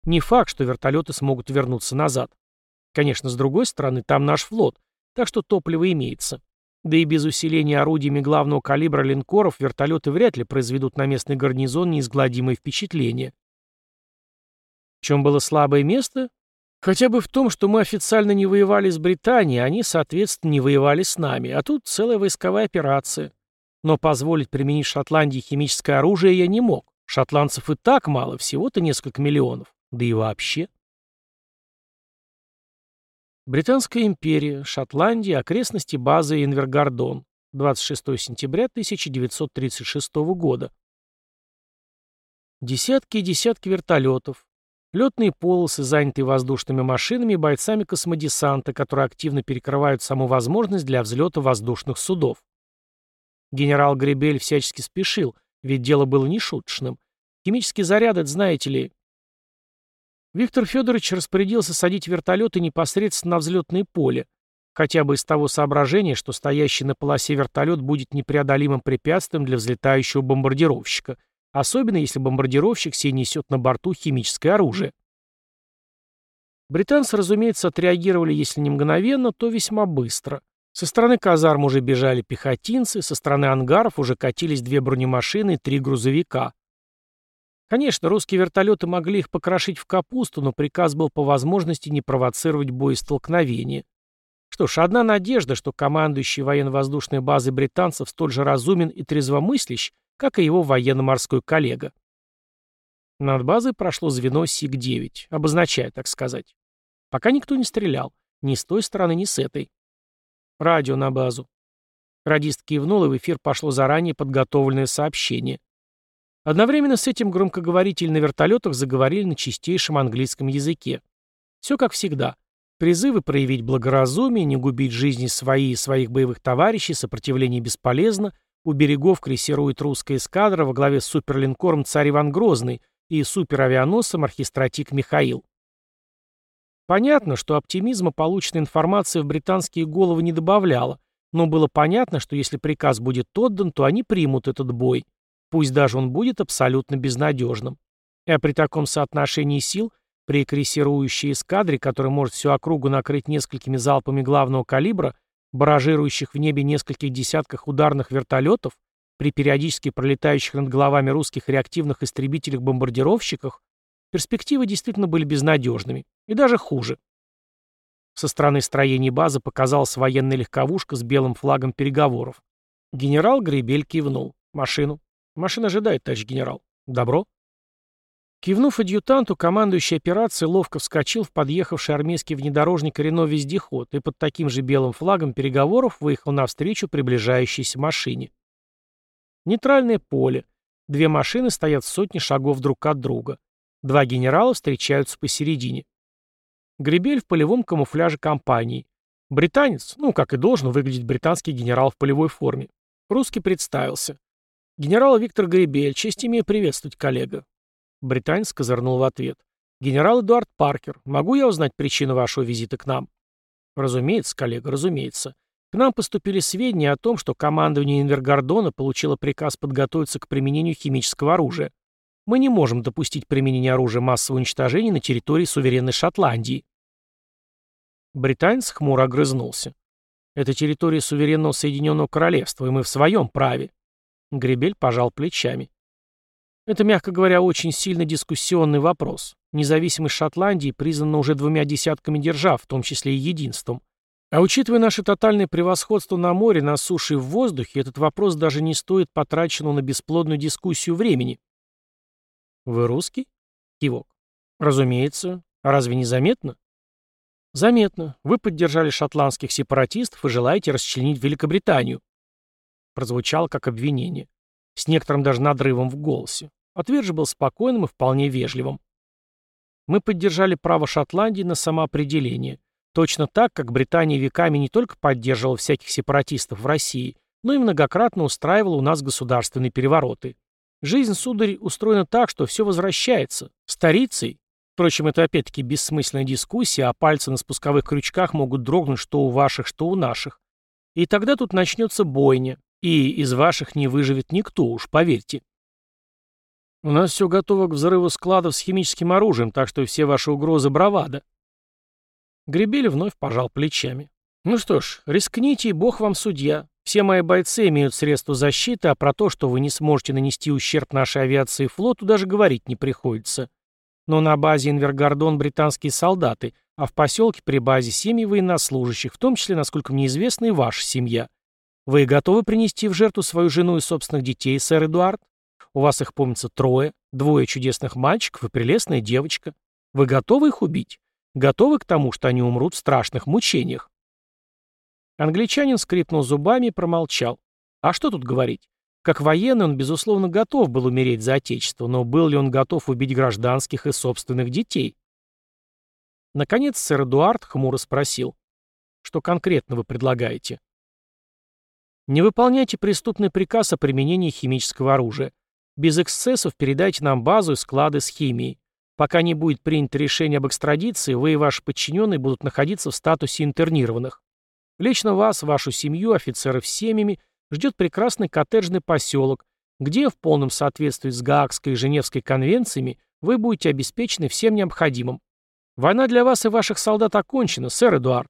Не факт, что вертолеты смогут вернуться назад. Конечно, с другой стороны, там наш флот, так что топливо имеется. Да и без усиления орудиями главного калибра линкоров вертолеты вряд ли произведут на местный гарнизон неизгладимое впечатление. В чем было слабое место? Хотя бы в том, что мы официально не воевали с Британией, они, соответственно, не воевали с нами, а тут целая войсковая операция. Но позволить применить Шотландии химическое оружие я не мог. Шотландцев и так мало, всего-то несколько миллионов. Да и вообще. Британская империя, Шотландия, окрестности базы Инвергардон. 26 сентября 1936 года. Десятки и десятки вертолетов. Летные полосы, занятые воздушными машинами и бойцами космодесанта, которые активно перекрывают саму возможность для взлета воздушных судов. Генерал Гребель всячески спешил, ведь дело было нешуточным. Химический заряд, это знаете ли... Виктор Федорович распорядился садить вертолеты непосредственно на взлетное поле, хотя бы из того соображения, что стоящий на полосе вертолет будет непреодолимым препятствием для взлетающего бомбардировщика, особенно если бомбардировщик сей несет на борту химическое оружие. Британцы, разумеется, отреагировали, если не мгновенно, то весьма быстро. Со стороны казарм уже бежали пехотинцы, со стороны ангаров уже катились две бронемашины и три грузовика. Конечно, русские вертолеты могли их покрошить в капусту, но приказ был по возможности не провоцировать боестолкновения. Что ж, одна надежда, что командующий военно-воздушной базой британцев столь же разумен и трезвомыслящ, как и его военно-морской коллега. Над базой прошло звено СИГ-9, обозначая, так сказать. Пока никто не стрелял. Ни с той стороны, ни с этой. Радио на базу. Радист кивнул, и в эфир пошло заранее подготовленное сообщение. Одновременно с этим громкоговорители на вертолетах заговорили на чистейшем английском языке. Все как всегда. Призывы проявить благоразумие, не губить жизни свои и своих боевых товарищей, сопротивление бесполезно, у берегов крейсирует русская эскадра во главе с суперлинкором «Царь Иван Грозный» и суперавианосцем архистратик Михаил. Понятно, что оптимизма полученная информация в британские головы не добавляла, но было понятно, что если приказ будет отдан, то они примут этот бой, пусть даже он будет абсолютно безнадежным. А при таком соотношении сил, при крейсирующей эскадре, которая может всю округу накрыть несколькими залпами главного калибра, баражирующих в небе нескольких десятках ударных вертолетов, при периодически пролетающих над головами русских реактивных истребителях-бомбардировщиках, перспективы действительно были безнадежными. И даже хуже. Со стороны строения базы показалась военная легковушка с белым флагом переговоров. Генерал Гребель кивнул. «Машину». «Машина ожидает, товарищ генерал». «Добро». Кивнув адъютанту, командующий операцией ловко вскочил в подъехавший армейский внедорожник Рено-вездеход и под таким же белым флагом переговоров выехал навстречу приближающейся машине. Нейтральное поле. Две машины стоят в сотни шагов друг от друга. Два генерала встречаются посередине. Гребель в полевом камуфляже компании. Британец, ну, как и должен выглядеть британский генерал в полевой форме. Русский представился. «Генерал Виктор Гребель, честь имею приветствовать, коллега». Британец козырнул в ответ. «Генерал Эдуард Паркер, могу я узнать причину вашего визита к нам?» «Разумеется, коллега, разумеется. К нам поступили сведения о том, что командование Инвергардона получило приказ подготовиться к применению химического оружия. Мы не можем допустить применения оружия массового уничтожения на территории суверенной Шотландии. Британец хмуро огрызнулся. «Это территория суверенного Соединенного Королевства, и мы в своем праве». Гребель пожал плечами. Это, мягко говоря, очень сильно дискуссионный вопрос. Независимость Шотландии признана уже двумя десятками держав, в том числе и единством. А учитывая наше тотальное превосходство на море, на суше и в воздухе, этот вопрос даже не стоит потраченного на бесплодную дискуссию времени. «Вы русский?» Кивок. «Разумеется. А разве не заметно?» «Заметно. Вы поддержали шотландских сепаратистов и желаете расчленить Великобританию». Прозвучало как обвинение. С некоторым даже надрывом в голосе. Ответ же был спокойным и вполне вежливым. Мы поддержали право Шотландии на самоопределение. Точно так, как Британия веками не только поддерживала всяких сепаратистов в России, но и многократно устраивала у нас государственные перевороты. Жизнь, сударь, устроена так, что все возвращается. Старицей, Впрочем, это опять-таки бессмысленная дискуссия, а пальцы на спусковых крючках могут дрогнуть что у ваших, что у наших. И тогда тут начнется бойня, и из ваших не выживет никто, уж поверьте. У нас все готово к взрыву складов с химическим оружием, так что все ваши угрозы бравада. Гребель вновь пожал плечами. Ну что ж, рискните, и бог вам судья. Все мои бойцы имеют средства защиты, а про то, что вы не сможете нанести ущерб нашей авиации и флоту, даже говорить не приходится. Но на базе Инвергардон британские солдаты, а в поселке при базе семьи военнослужащих, в том числе, насколько мне известно, и ваша семья. Вы готовы принести в жертву свою жену и собственных детей, сэр Эдуард? У вас их, помнится, трое, двое чудесных мальчиков и прелестная девочка. Вы готовы их убить? Готовы к тому, что они умрут в страшных мучениях? Англичанин скрипнул зубами и промолчал. А что тут говорить? Как военный он, безусловно, готов был умереть за Отечество, но был ли он готов убить гражданских и собственных детей? Наконец сэр Эдуард хмуро спросил. Что конкретно вы предлагаете? Не выполняйте преступный приказ о применении химического оружия. Без эксцессов передайте нам базу и склады с химией. Пока не будет принято решение об экстрадиции, вы и ваши подчиненные будут находиться в статусе интернированных. Лично вас, вашу семью, офицеров с семьями ждет прекрасный коттеджный поселок, где в полном соответствии с Гаагской и Женевской конвенциями вы будете обеспечены всем необходимым. Война для вас и ваших солдат окончена, сэр Эдуард.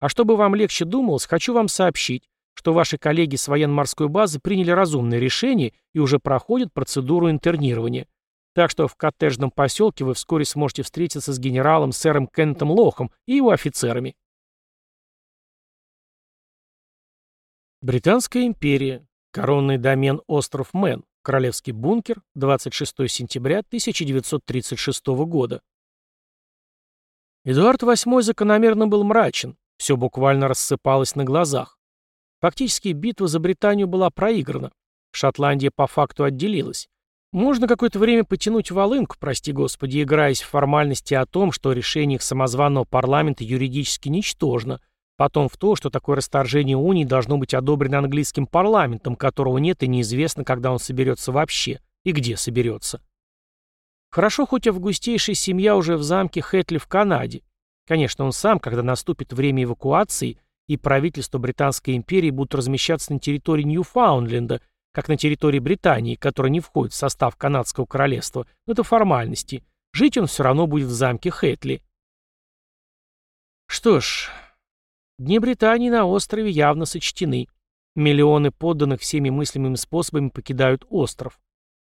А чтобы вам легче думалось, хочу вам сообщить, что ваши коллеги с военно-морской базы приняли разумное решение и уже проходят процедуру интернирования. Так что в коттеджном поселке вы вскоре сможете встретиться с генералом сэром Кентом Лохом и его офицерами. Британская империя. Коронный домен остров Мэн. Королевский бункер. 26 сентября 1936 года. Эдуард VIII закономерно был мрачен. Все буквально рассыпалось на глазах. Фактически битва за Британию была проиграна. Шотландия по факту отделилась. Можно какое-то время потянуть волынку, прости господи, играясь в формальности о том, что решение их самозванного парламента юридически ничтожно, Потом в то, что такое расторжение унии должно быть одобрено английским парламентом, которого нет и неизвестно, когда он соберется вообще и где соберется. Хорошо, хоть августейшая семья уже в замке Хэтли в Канаде. Конечно, он сам, когда наступит время эвакуации, и правительство Британской империи будут размещаться на территории Ньюфаундленда, как на территории Британии, которая не входит в состав канадского королевства, но это формальности. Жить он все равно будет в замке Хэтли. Что ж, Дни Британии на острове явно сочтены. Миллионы подданных всеми мыслимыми способами покидают остров.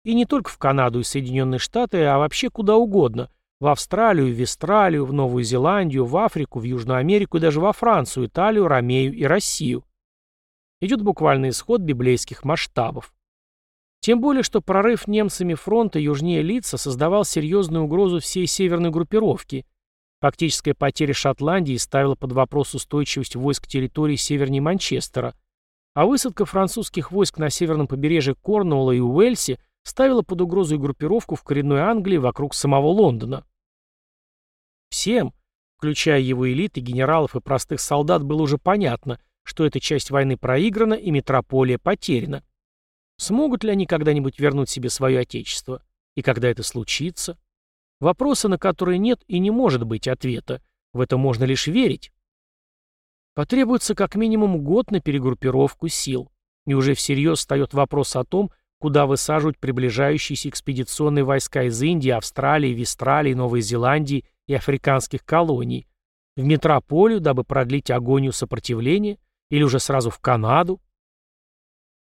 И не только в Канаду и Соединенные Штаты, а вообще куда угодно. В Австралию, в Вестралию, в Новую Зеландию, в Африку, в Южную Америку и даже во Францию, Италию, Ромею и Россию. Идет буквальный исход библейских масштабов. Тем более, что прорыв немцами фронта южнее Лица создавал серьезную угрозу всей северной группировке – Фактическая потеря Шотландии ставила под вопрос устойчивость войск территории севернее Манчестера, а высадка французских войск на северном побережье Корнуолла и Уэльсе ставила под угрозу и группировку в коренной Англии вокруг самого Лондона. Всем, включая его элиты, генералов и простых солдат, было уже понятно, что эта часть войны проиграна и метрополия потеряна. Смогут ли они когда-нибудь вернуть себе свое отечество? И когда это случится? Вопросы, на которые нет и не может быть ответа. В это можно лишь верить. Потребуется как минимум год на перегруппировку сил. И уже всерьез встает вопрос о том, куда высаживать приближающиеся экспедиционные войска из Индии, Австралии, Вестралии, Новой Зеландии и африканских колоний. В метрополию, дабы продлить агонию сопротивления, или уже сразу в Канаду.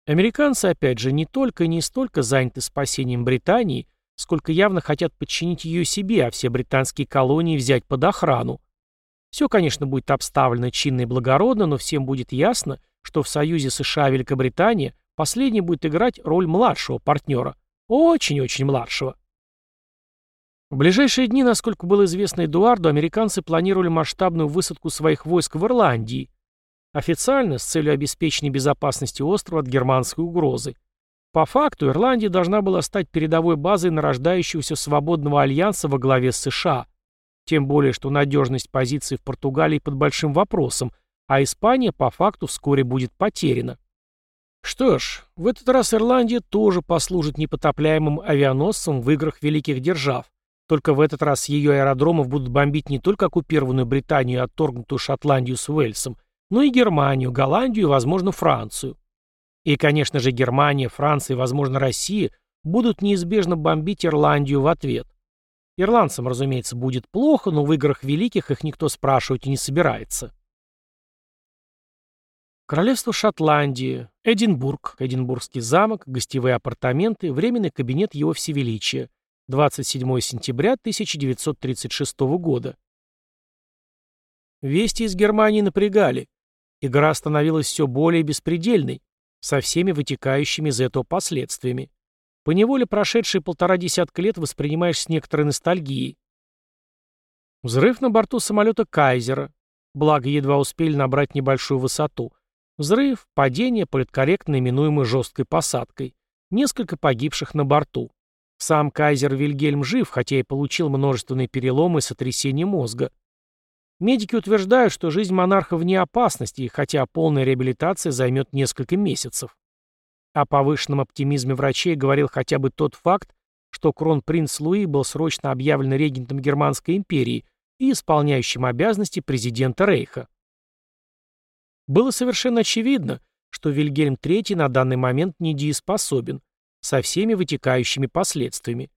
Американцы, опять же, не только и не столько заняты спасением Британии, сколько явно хотят подчинить ее себе, а все британские колонии взять под охрану. Все, конечно, будет обставлено чинно и благородно, но всем будет ясно, что в союзе США и Великобритания последний будет играть роль младшего партнера. Очень-очень младшего. В ближайшие дни, насколько было известно Эдуарду, американцы планировали масштабную высадку своих войск в Ирландии. Официально, с целью обеспечения безопасности острова от германской угрозы. По факту, Ирландия должна была стать передовой базой нарождающегося свободного альянса во главе с США. Тем более, что надежность позиции в Португалии под большим вопросом, а Испания по факту вскоре будет потеряна. Что ж, в этот раз Ирландия тоже послужит непотопляемым авианосцем в играх великих держав. Только в этот раз ее аэродромов будут бомбить не только оккупированную Британию и отторгнутую Шотландию с Уэльсом, но и Германию, Голландию и, возможно, Францию. И, конечно же, Германия, Франция и, возможно, Россия будут неизбежно бомбить Ирландию в ответ. Ирландцам, разумеется, будет плохо, но в играх великих их никто спрашивать и не собирается. Королевство Шотландии, Эдинбург, Эдинбургский замок, гостевые апартаменты, временный кабинет его всевеличия, 27 сентября 1936 года. Вести из Германии напрягали. Игра становилась все более беспредельной со всеми вытекающими из этого последствиями. Поневоле прошедшие полтора десятка лет воспринимаешь с некоторой ностальгией. Взрыв на борту самолета «Кайзера». Благо, едва успели набрать небольшую высоту. Взрыв, падение, политкорректно именуемый жесткой посадкой. Несколько погибших на борту. Сам кайзер Вильгельм жив, хотя и получил множественные переломы и сотрясение мозга. Медики утверждают, что жизнь монарха вне опасности, хотя полная реабилитация займет несколько месяцев. О повышенном оптимизме врачей говорил хотя бы тот факт, что кронпринц Луи был срочно объявлен регентом Германской империи и исполняющим обязанности президента Рейха. Было совершенно очевидно, что Вильгельм III на данный момент недееспособен, со всеми вытекающими последствиями.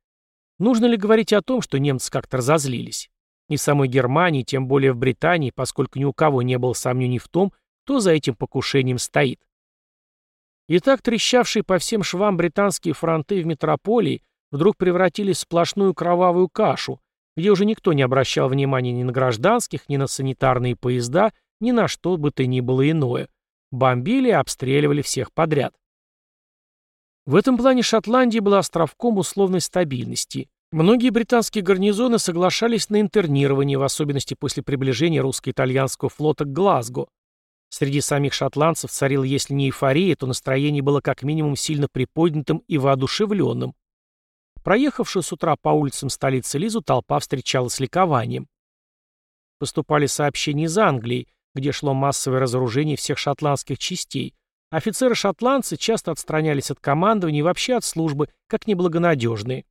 Нужно ли говорить о том, что немцы как-то разозлились? Ни в самой Германии, тем более в Британии, поскольку ни у кого не было сомнений в том, кто за этим покушением стоит. Итак, трещавшие по всем швам британские фронты в метрополии вдруг превратились в сплошную кровавую кашу, где уже никто не обращал внимания ни на гражданских, ни на санитарные поезда, ни на что бы то ни было иное. Бомбили и обстреливали всех подряд. В этом плане Шотландия была островком условной стабильности. Многие британские гарнизоны соглашались на интернирование, в особенности после приближения русско-итальянского флота к Глазго. Среди самих шотландцев царила, если не эйфория, то настроение было как минимум сильно приподнятым и воодушевленным. Проехавшую с утра по улицам столицы Лизу толпа встречала с ликованием. Поступали сообщения из Англии, где шло массовое разоружение всех шотландских частей. Офицеры-шотландцы часто отстранялись от командования и вообще от службы, как неблагонадежные.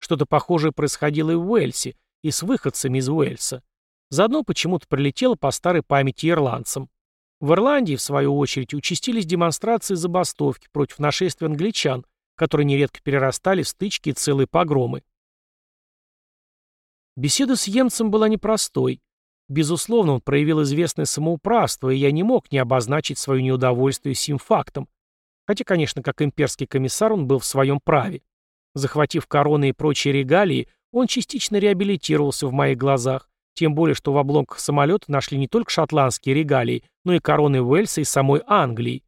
Что-то похожее происходило и в Уэльсе, и с выходцами из Уэльса. Заодно почему-то прилетело по старой памяти ирландцам. В Ирландии, в свою очередь, участились демонстрации и забастовки против нашествия англичан, которые нередко перерастали в стычки и целые погромы. Беседа с Емцем была непростой. Безусловно, он проявил известное самоуправство, и я не мог не обозначить свое неудовольствие сим фактом. Хотя, конечно, как имперский комиссар он был в своем праве. Захватив короны и прочие регалии, он частично реабилитировался в моих глазах, тем более, что в обломках самолета нашли не только шотландские регалии, но и короны Уэльса и самой Англии.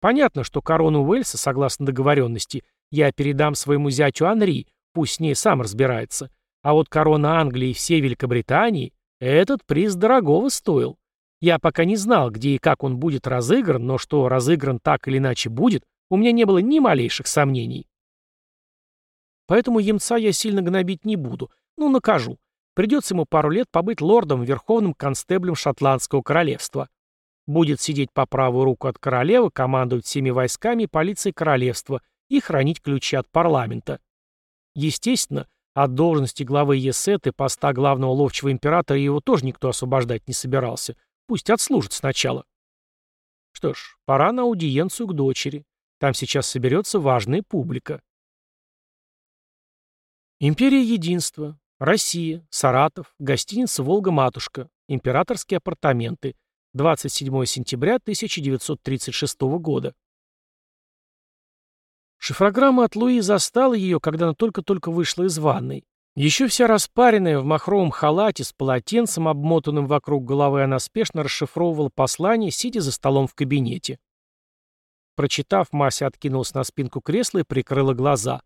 Понятно, что корону Уэльса, согласно договоренности, я передам своему зятю Анри, пусть с ней сам разбирается. А вот корона Англии и всей Великобритании, этот приз дорогого стоил. Я пока не знал, где и как он будет разыгран, но что разыгран так или иначе будет, у меня не было ни малейших сомнений. Поэтому емца я сильно гнобить не буду. Ну, накажу. Придется ему пару лет побыть лордом, верховным констеблем шотландского королевства. Будет сидеть по правую руку от королевы, командовать всеми войсками и полицией королевства и хранить ключи от парламента. Естественно, от должности главы ЕСЭТ и поста главного ловчего императора его тоже никто освобождать не собирался. Пусть отслужит сначала. Что ж, пора на аудиенцию к дочери. Там сейчас соберется важная публика. Империя Единства. Россия. Саратов. Гостиница «Волга-Матушка». Императорские апартаменты. 27 сентября 1936 года. Шифрограмма от Луи застала ее, когда она только-только вышла из ванной. Еще вся распаренная в махровом халате с полотенцем, обмотанным вокруг головы, она спешно расшифровывала послание, сидя за столом в кабинете. Прочитав, Мася откинулась на спинку кресла и прикрыла глаза.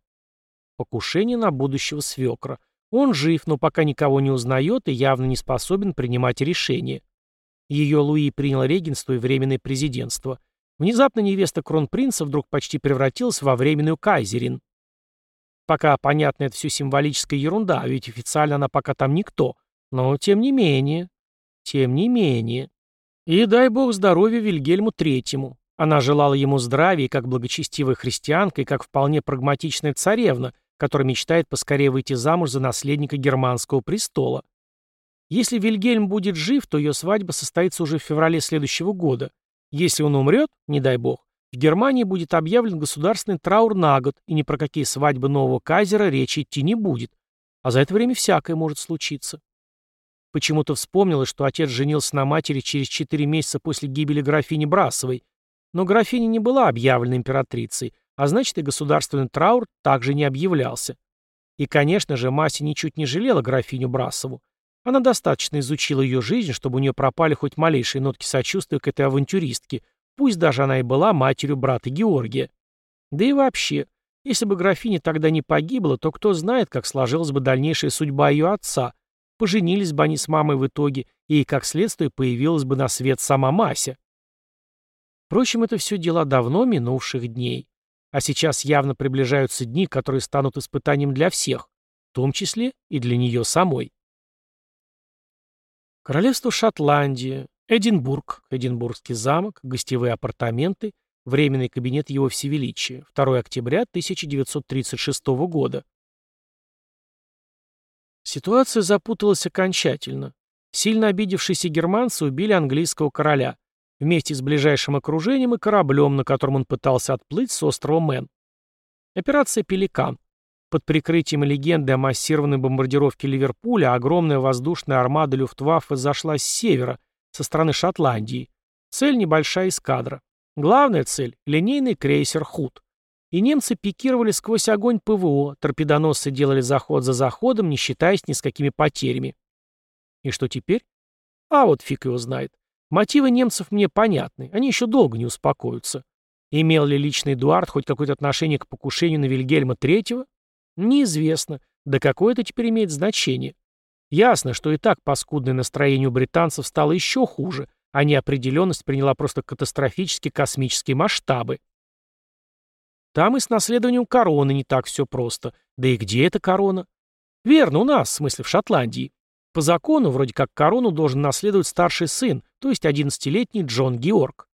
Покушение на будущего свекра. Он жив, но пока никого не узнает и явно не способен принимать решения. Ее Луи принял регенство и временное президентство. Внезапно невеста кронпринца вдруг почти превратилась во временную кайзерин. Пока понятно, это все символическая ерунда, ведь официально она пока там никто. Но тем не менее. Тем не менее. И дай бог здоровья Вильгельму Третьему. Она желала ему здравия как благочестивая христианка, и как вполне прагматичная царевна, который мечтает поскорее выйти замуж за наследника германского престола. Если Вильгельм будет жив, то ее свадьба состоится уже в феврале следующего года. Если он умрет, не дай бог, в Германии будет объявлен государственный траур на год, и ни про какие свадьбы нового кайзера речи идти не будет. А за это время всякое может случиться. Почему-то вспомнилось, что отец женился на матери через четыре месяца после гибели графини Брасовой, но графиня не была объявлена императрицей, а значит и государственный траур также не объявлялся. И, конечно же, Мася ничуть не жалела графиню Брасову. Она достаточно изучила ее жизнь, чтобы у нее пропали хоть малейшие нотки сочувствия к этой авантюристке, пусть даже она и была матерью брата Георгия. Да и вообще, если бы графиня тогда не погибла, то кто знает, как сложилась бы дальнейшая судьба ее отца. Поженились бы они с мамой в итоге, и, как следствие, появилась бы на свет сама Мася. Впрочем, это все дела давно минувших дней. А сейчас явно приближаются дни, которые станут испытанием для всех, в том числе и для нее самой. Королевство Шотландия, Эдинбург, Эдинбургский замок, гостевые апартаменты, временный кабинет его всевеличия, 2 октября 1936 года. Ситуация запуталась окончательно. Сильно обидевшиеся германцы убили английского короля, вместе с ближайшим окружением и кораблем, на котором он пытался отплыть с острова Мэн. Операция «Пеликан». Под прикрытием легенды о массированной бомбардировке Ливерпуля огромная воздушная армада Люфтваффе зашла с севера, со стороны Шотландии. Цель – небольшая эскадра. Главная цель – линейный крейсер «Худ». И немцы пикировали сквозь огонь ПВО, торпедоносцы делали заход за заходом, не считаясь ни с какими потерями. И что теперь? А вот фиг его знает. Мотивы немцев мне понятны, они еще долго не успокоятся. Имел ли личный Эдуард хоть какое-то отношение к покушению на Вильгельма III? Неизвестно. Да какое это теперь имеет значение? Ясно, что и так паскудное настроение у британцев стало еще хуже, а неопределенность приняла просто катастрофические космические масштабы. Там и с наследованием короны не так все просто. Да и где эта корона? Верно, у нас, в смысле в Шотландии. По закону, вроде как корону должен наследовать старший сын, то есть 11-летний Джон Георг.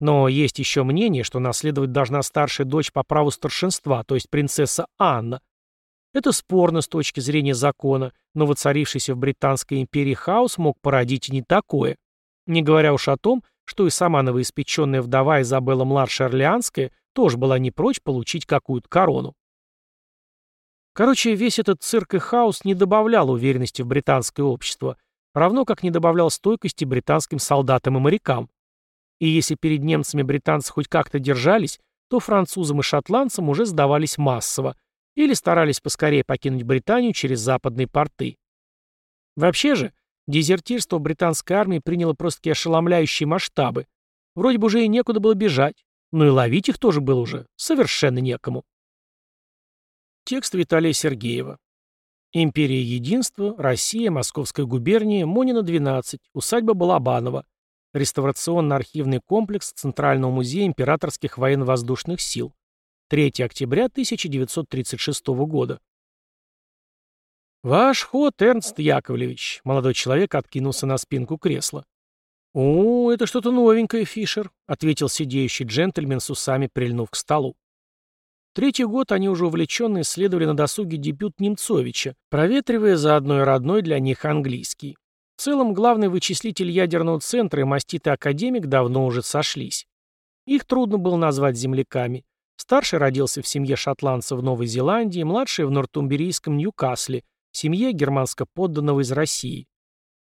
Но есть еще мнение, что наследовать должна старшая дочь по праву старшинства, то есть принцесса Анна. Это спорно с точки зрения закона, но воцарившийся в Британской империи хаос мог породить и не такое. Не говоря уж о том, что и сама новоиспеченная вдова Изабелла-младшая Орлеанская тоже была не прочь получить какую-то корону. Короче, весь этот цирк и хаос не добавлял уверенности в британское общество, равно как не добавлял стойкости британским солдатам и морякам. И если перед немцами британцы хоть как-то держались, то французам и шотландцам уже сдавались массово или старались поскорее покинуть Британию через западные порты. Вообще же, дезертирство британской армии приняло просто ошеломляющие масштабы. Вроде бы уже и некуда было бежать, но и ловить их тоже было уже совершенно некому. Текст Виталия Сергеева. Империя Единства, Россия, Московская губерния, Монина, 12, усадьба Балабанова, реставрационно-архивный комплекс Центрального музея императорских военно-воздушных сил. 3 октября 1936 года. «Ваш ход, Эрнст Яковлевич», — молодой человек откинулся на спинку кресла. «О, это что-то новенькое, Фишер», — ответил сидеющий джентльмен с усами, прильнув к столу. Третий год они уже увлеченно исследовали на досуге дебют Немцовича, проветривая заодно и родной для них английский. В целом, главный вычислитель ядерного центра и маститый академик давно уже сошлись. Их трудно было назвать земляками. Старший родился в семье шотландцев в Новой Зеландии, младший в нортумберийском Ньюкасле, семье германско-подданного из России.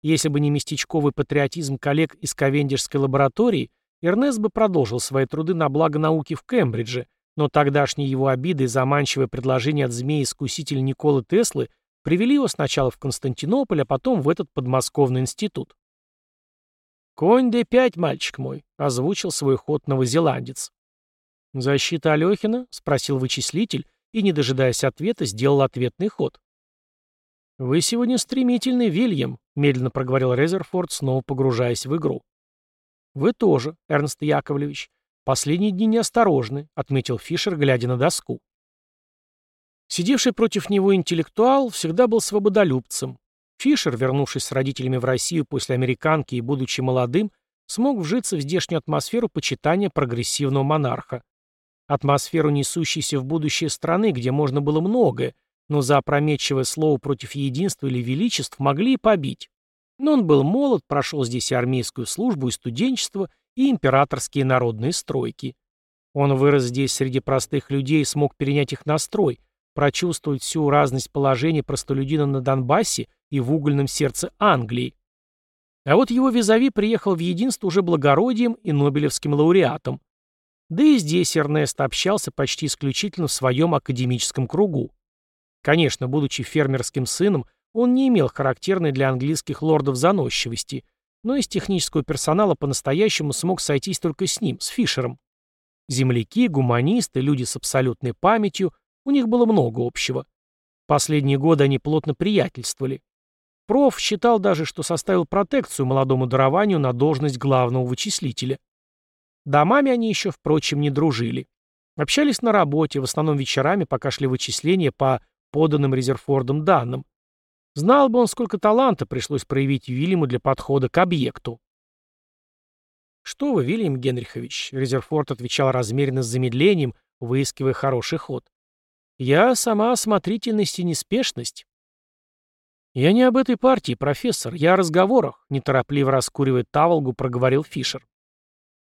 Если бы не местечковый патриотизм коллег из Ковендишской лаборатории, Эрнест бы продолжил свои труды на благо науки в Кембридже, но тогдашние его обиды и заманчивое предложение от змеи-искусителя Николы Теслы Привели его сначала в Константинополь, а потом в этот подмосковный институт. «Конь Д5, мальчик мой», — озвучил свой ход новозеландец. «Защита Алехина?» — спросил вычислитель и, не дожидаясь ответа, сделал ответный ход. «Вы сегодня стремительный, Вильям», — медленно проговорил Резерфорд, снова погружаясь в игру. «Вы тоже, Эрнст Яковлевич. Последние дни неосторожны», — отметил Фишер, глядя на доску. Сидевший против него интеллектуал всегда был свободолюбцем. Фишер, вернувшись с родителями в Россию после американки и будучи молодым, смог вжиться в здешнюю атмосферу почитания прогрессивного монарха. Атмосферу, несущейся в будущее страны, где можно было многое, но за опрометчивое слово против единства или величеств могли и побить. Но он был молод, прошел здесь армейскую службу, и студенчество, и императорские народные стройки. Он вырос здесь среди простых людей и смог перенять их настрой – прочувствовать всю разность положения простолюдина на Донбассе и в угольном сердце Англии. А вот его визави приехал в единство уже благородием и Нобелевским лауреатом. Да и здесь Эрнест общался почти исключительно в своем академическом кругу. Конечно, будучи фермерским сыном, он не имел характерной для английских лордов заносчивости, но из технического персонала по-настоящему смог сойтись только с ним, с Фишером. Земляки, гуманисты, люди с абсолютной памятью, у них было много общего. Последние годы они плотно приятельствовали. Проф считал даже, что составил протекцию молодому дарованию на должность главного вычислителя. Домами они еще, впрочем, не дружили. Общались на работе, в основном вечерами, пока шли вычисления по поданным Резерфордом данным. Знал бы он, сколько таланта пришлось проявить Вильяму для подхода к объекту. «Что вы, Вильям Генрихович?» — Резерфорд отвечал размеренно с замедлением, выискивая хороший ход. «Я сама осмотрительность и неспешность». «Я не об этой партии, профессор, я о разговорах», — неторопливо раскуривая таволгу, проговорил Фишер.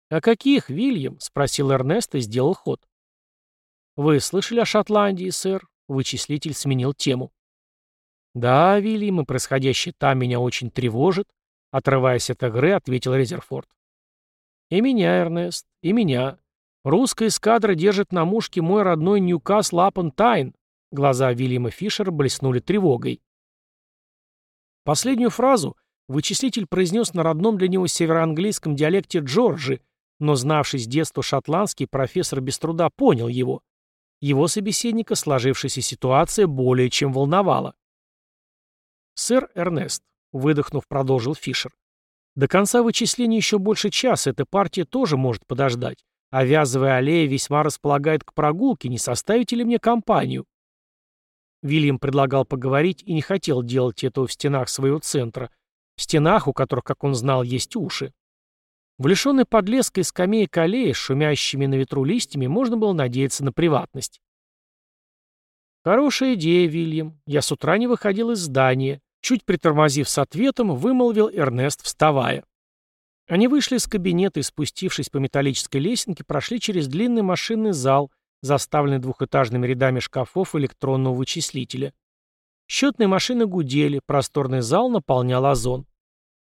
«О каких, Вильям?» — спросил Эрнест и сделал ход. «Вы слышали о Шотландии, сэр?» — вычислитель сменил тему. «Да, Вильям, и происходящее там меня очень тревожит», — отрываясь от игры, ответил Резерфорд. «И меня, Эрнест, и меня. Русская эскадра держит на мушке мой родной Ньюкасл Апон Тайн». Глаза Вильяма Фишера блеснули тревогой. Последнюю фразу вычислитель произнес на родном для него североанглийском диалекте Джорджи, но знавший с детства шотландский, профессор без труда понял его. Его собеседника сложившаяся ситуация более чем волновала. «Сэр Эрнест», — выдохнув, продолжил Фишер. «До конца вычисления еще больше часа, эта партия тоже может подождать. А вязовая аллея весьма располагает к прогулке, не составите ли мне компанию?» Вильям предлагал поговорить и не хотел делать этого в стенах своего центра, в стенах, у которых, как он знал, есть уши. В лишенной подлеской скамеек аллеи с шумящими на ветру листьями можно было надеяться на приватность. «Хорошая идея, Вильям. Я с утра не выходил из здания. Чуть притормозив с ответом, вымолвил Эрнест, вставая. Они вышли из кабинета и, спустившись по металлической лесенке, прошли через длинный машинный зал, заставленный двухэтажными рядами шкафов электронного вычислителя. Счетные машины гудели, просторный зал наполнял озон.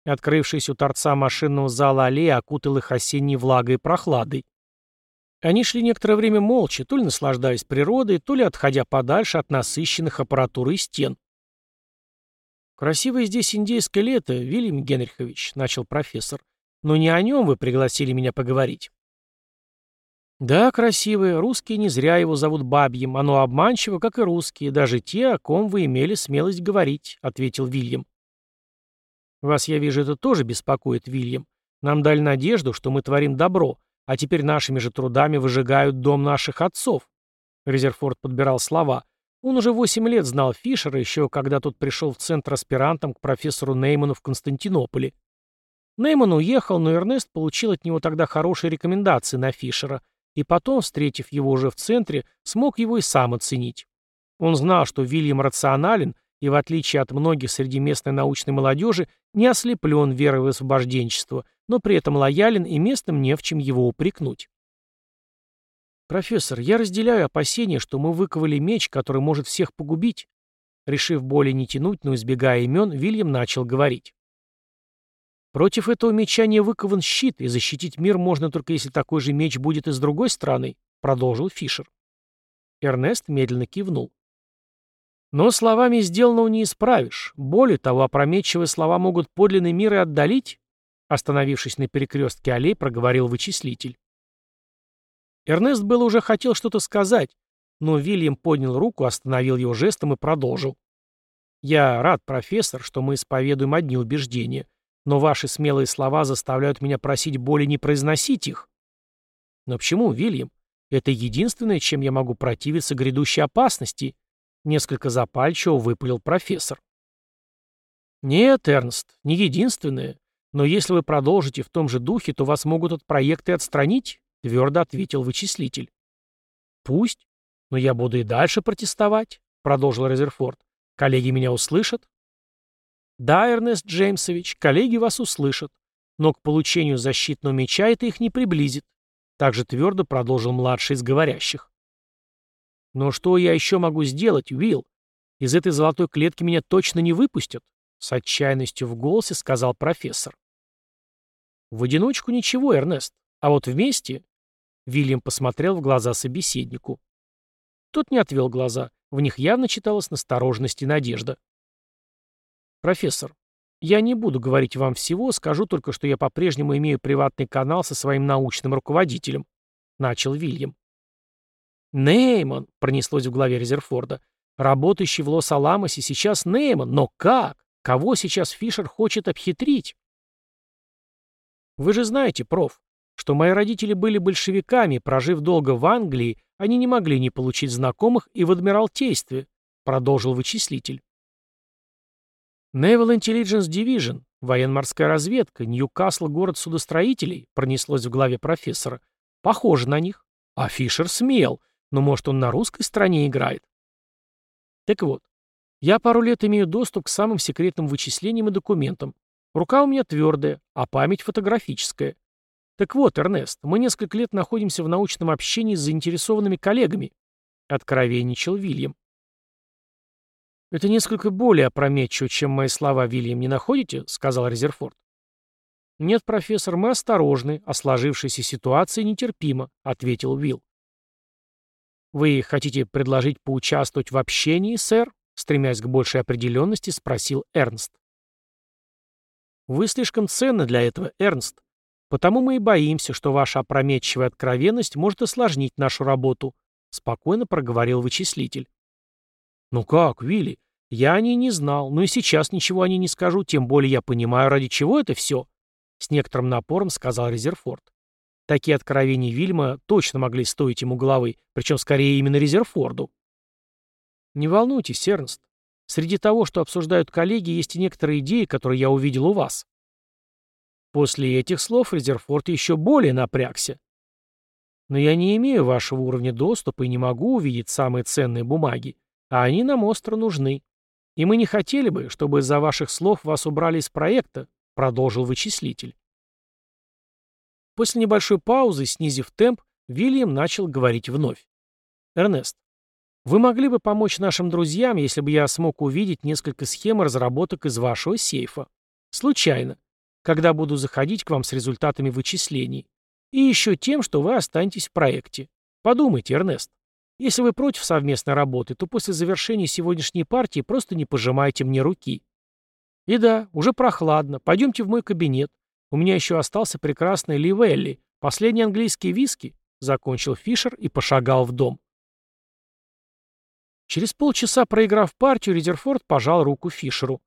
Открывшись у торца машинного зала аллея окутал их осенней влагой и прохладой. Они шли некоторое время молча, то ли наслаждаясь природой, то ли отходя подальше от насыщенных аппаратуры и стен. «Красивое здесь индейское лето, Вильям Генрихович», — начал профессор. «Но не о нем вы пригласили меня поговорить». «Да, красивое. Русские не зря его зовут бабьем. Оно обманчиво, как и русские, даже те, о ком вы имели смелость говорить», — ответил Вильям. «Вас, я вижу, это тоже беспокоит, Вильям. Нам дали надежду, что мы творим добро, а теперь нашими же трудами выжигают дом наших отцов». Резерфорд подбирал слова — он уже 8 лет знал Фишера, еще когда тот пришел в центр аспирантом к профессору Нейману в Константинополе. Нейман уехал, но Эрнест получил от него тогда хорошие рекомендации на Фишера, и потом, встретив его уже в центре, смог его и сам оценить. Он знал, что Вильям рационален и, в отличие от многих среди местной научной молодежи, не ослеплен верой в освобожденчество, но при этом лоялен и местным не в чем его упрекнуть. «Профессор, я разделяю опасения, что мы выковали меч, который может всех погубить». Решив более не тянуть, но избегая имен, Вильям начал говорить. «Против этого меча не выкован щит, и защитить мир можно только если такой же меч будет и с другой стороны», — продолжил Фишер. Эрнест медленно кивнул. «Но словами сделанного не исправишь. Более того, опрометчивые слова могут подлинный мир и отдалить», — остановившись на перекрестке аллей, проговорил вычислитель. Эрнест было уже хотел что-то сказать, но Вильям поднял руку, остановил его жестом и продолжил. «Я рад, профессор, что мы исповедуем одни убеждения, но ваши смелые слова заставляют меня просить более не произносить их». «Но почему, Вильям? Это единственное, чем я могу противиться грядущей опасности», несколько запальчиво выпалил профессор. «Нет, Эрнст, не единственное. Но если вы продолжите в том же духе, то вас могут от проекта отстранить, твердо ответил вычислитель. «Пусть. Но я буду и дальше протестовать», — продолжил Резерфорд. «Коллеги меня услышат?» «Да, Эрнест Джеймсович, коллеги вас услышат, но к получению защитного меча это их не приблизит», — также твердо продолжил младший из говорящих. «Но что я еще могу сделать, Уилл? Из этой золотой клетки меня точно не выпустят», — с отчаянностью в голосе сказал профессор. «В одиночку ничего, Эрнест, а вот вместе Вильям посмотрел в глаза собеседнику. Тот не отвел глаза, в них явно читалась настороженность и надежда. «Профессор, я не буду говорить вам всего, скажу только, что я по-прежнему имею приватный канал со своим научным руководителем», — начал Вильям. «Нейман», — пронеслось в голове Резерфорда, — «работающий в Лос-Аламосе сейчас Нейман, но как? Кого сейчас Фишер хочет обхитрить?» «Вы же знаете, проф, что мои родители были большевиками, прожив долго в Англии, они не могли не получить знакомых и в Адмиралтействе, продолжил вычислитель. Naval Intelligence Division, военно-морская разведка, Ньюкасл, город судостроителей, пронеслось в голове профессора. Похоже на них. А Фишер смел, но может он на русской стороне играет. Так вот, я пару лет имею доступ к самым секретным вычислениям и документам. Рука у меня твердая, а память фотографическая. Так вот, Эрнест, мы несколько лет находимся в научном общении с заинтересованными коллегами. Откровенничал Вильям. «Это несколько более опрометчиво, чем мои слова, Вильям, не находите?» — сказал Резерфорд. «Нет, профессор, мы осторожны, а сложившаяся ситуация нетерпима», — ответил Вилл. «Вы хотите предложить поучаствовать в общении, сэр?» Стремясь к большей определенности, спросил Эрнст. «Вы слишком ценны для этого, Эрнст. Потому мы и боимся, что ваша опрометчивая откровенность может осложнить нашу работу», спокойно проговорил вычислитель. «Ну как, Вилли? Я о ней не знал, но и сейчас ничего о ней не скажу, тем более я понимаю, ради чего это все», с некоторым напором сказал Резерфорд. Такие откровения Вильма точно могли стоить ему головы, причем скорее именно Резерфорду. Не волнуйтесь, Эрнст. Среди того, что обсуждают коллеги, есть и некоторые идеи, которые я увидел у вас. После этих слов Резерфорд еще более напрягся. Но я не имею вашего уровня доступа и не могу увидеть самые ценные бумаги, а они нам остро нужны. И мы не хотели бы, чтобы из-за ваших слов вас убрали из проекта, продолжил вычислитель. После небольшой паузы, снизив темп, Вильям начал говорить вновь. «Эрнест, вы могли бы помочь нашим друзьям, если бы я смог увидеть несколько схем разработок из вашего сейфа. Случайно. Когда буду заходить к вам с результатами вычислений. И еще тем, что вы останетесь в проекте. Подумайте, Эрнест. Если вы против совместной работы, то после завершения сегодняшней партии просто не пожимайте мне руки. И да, уже прохладно. Пойдемте в мой кабинет. У меня еще остался прекрасный Ливелли, последний английский виски, закончил Фишер и пошагал в дом. Через полчаса, проиграв партию, Резерфорд пожал руку Фишеру.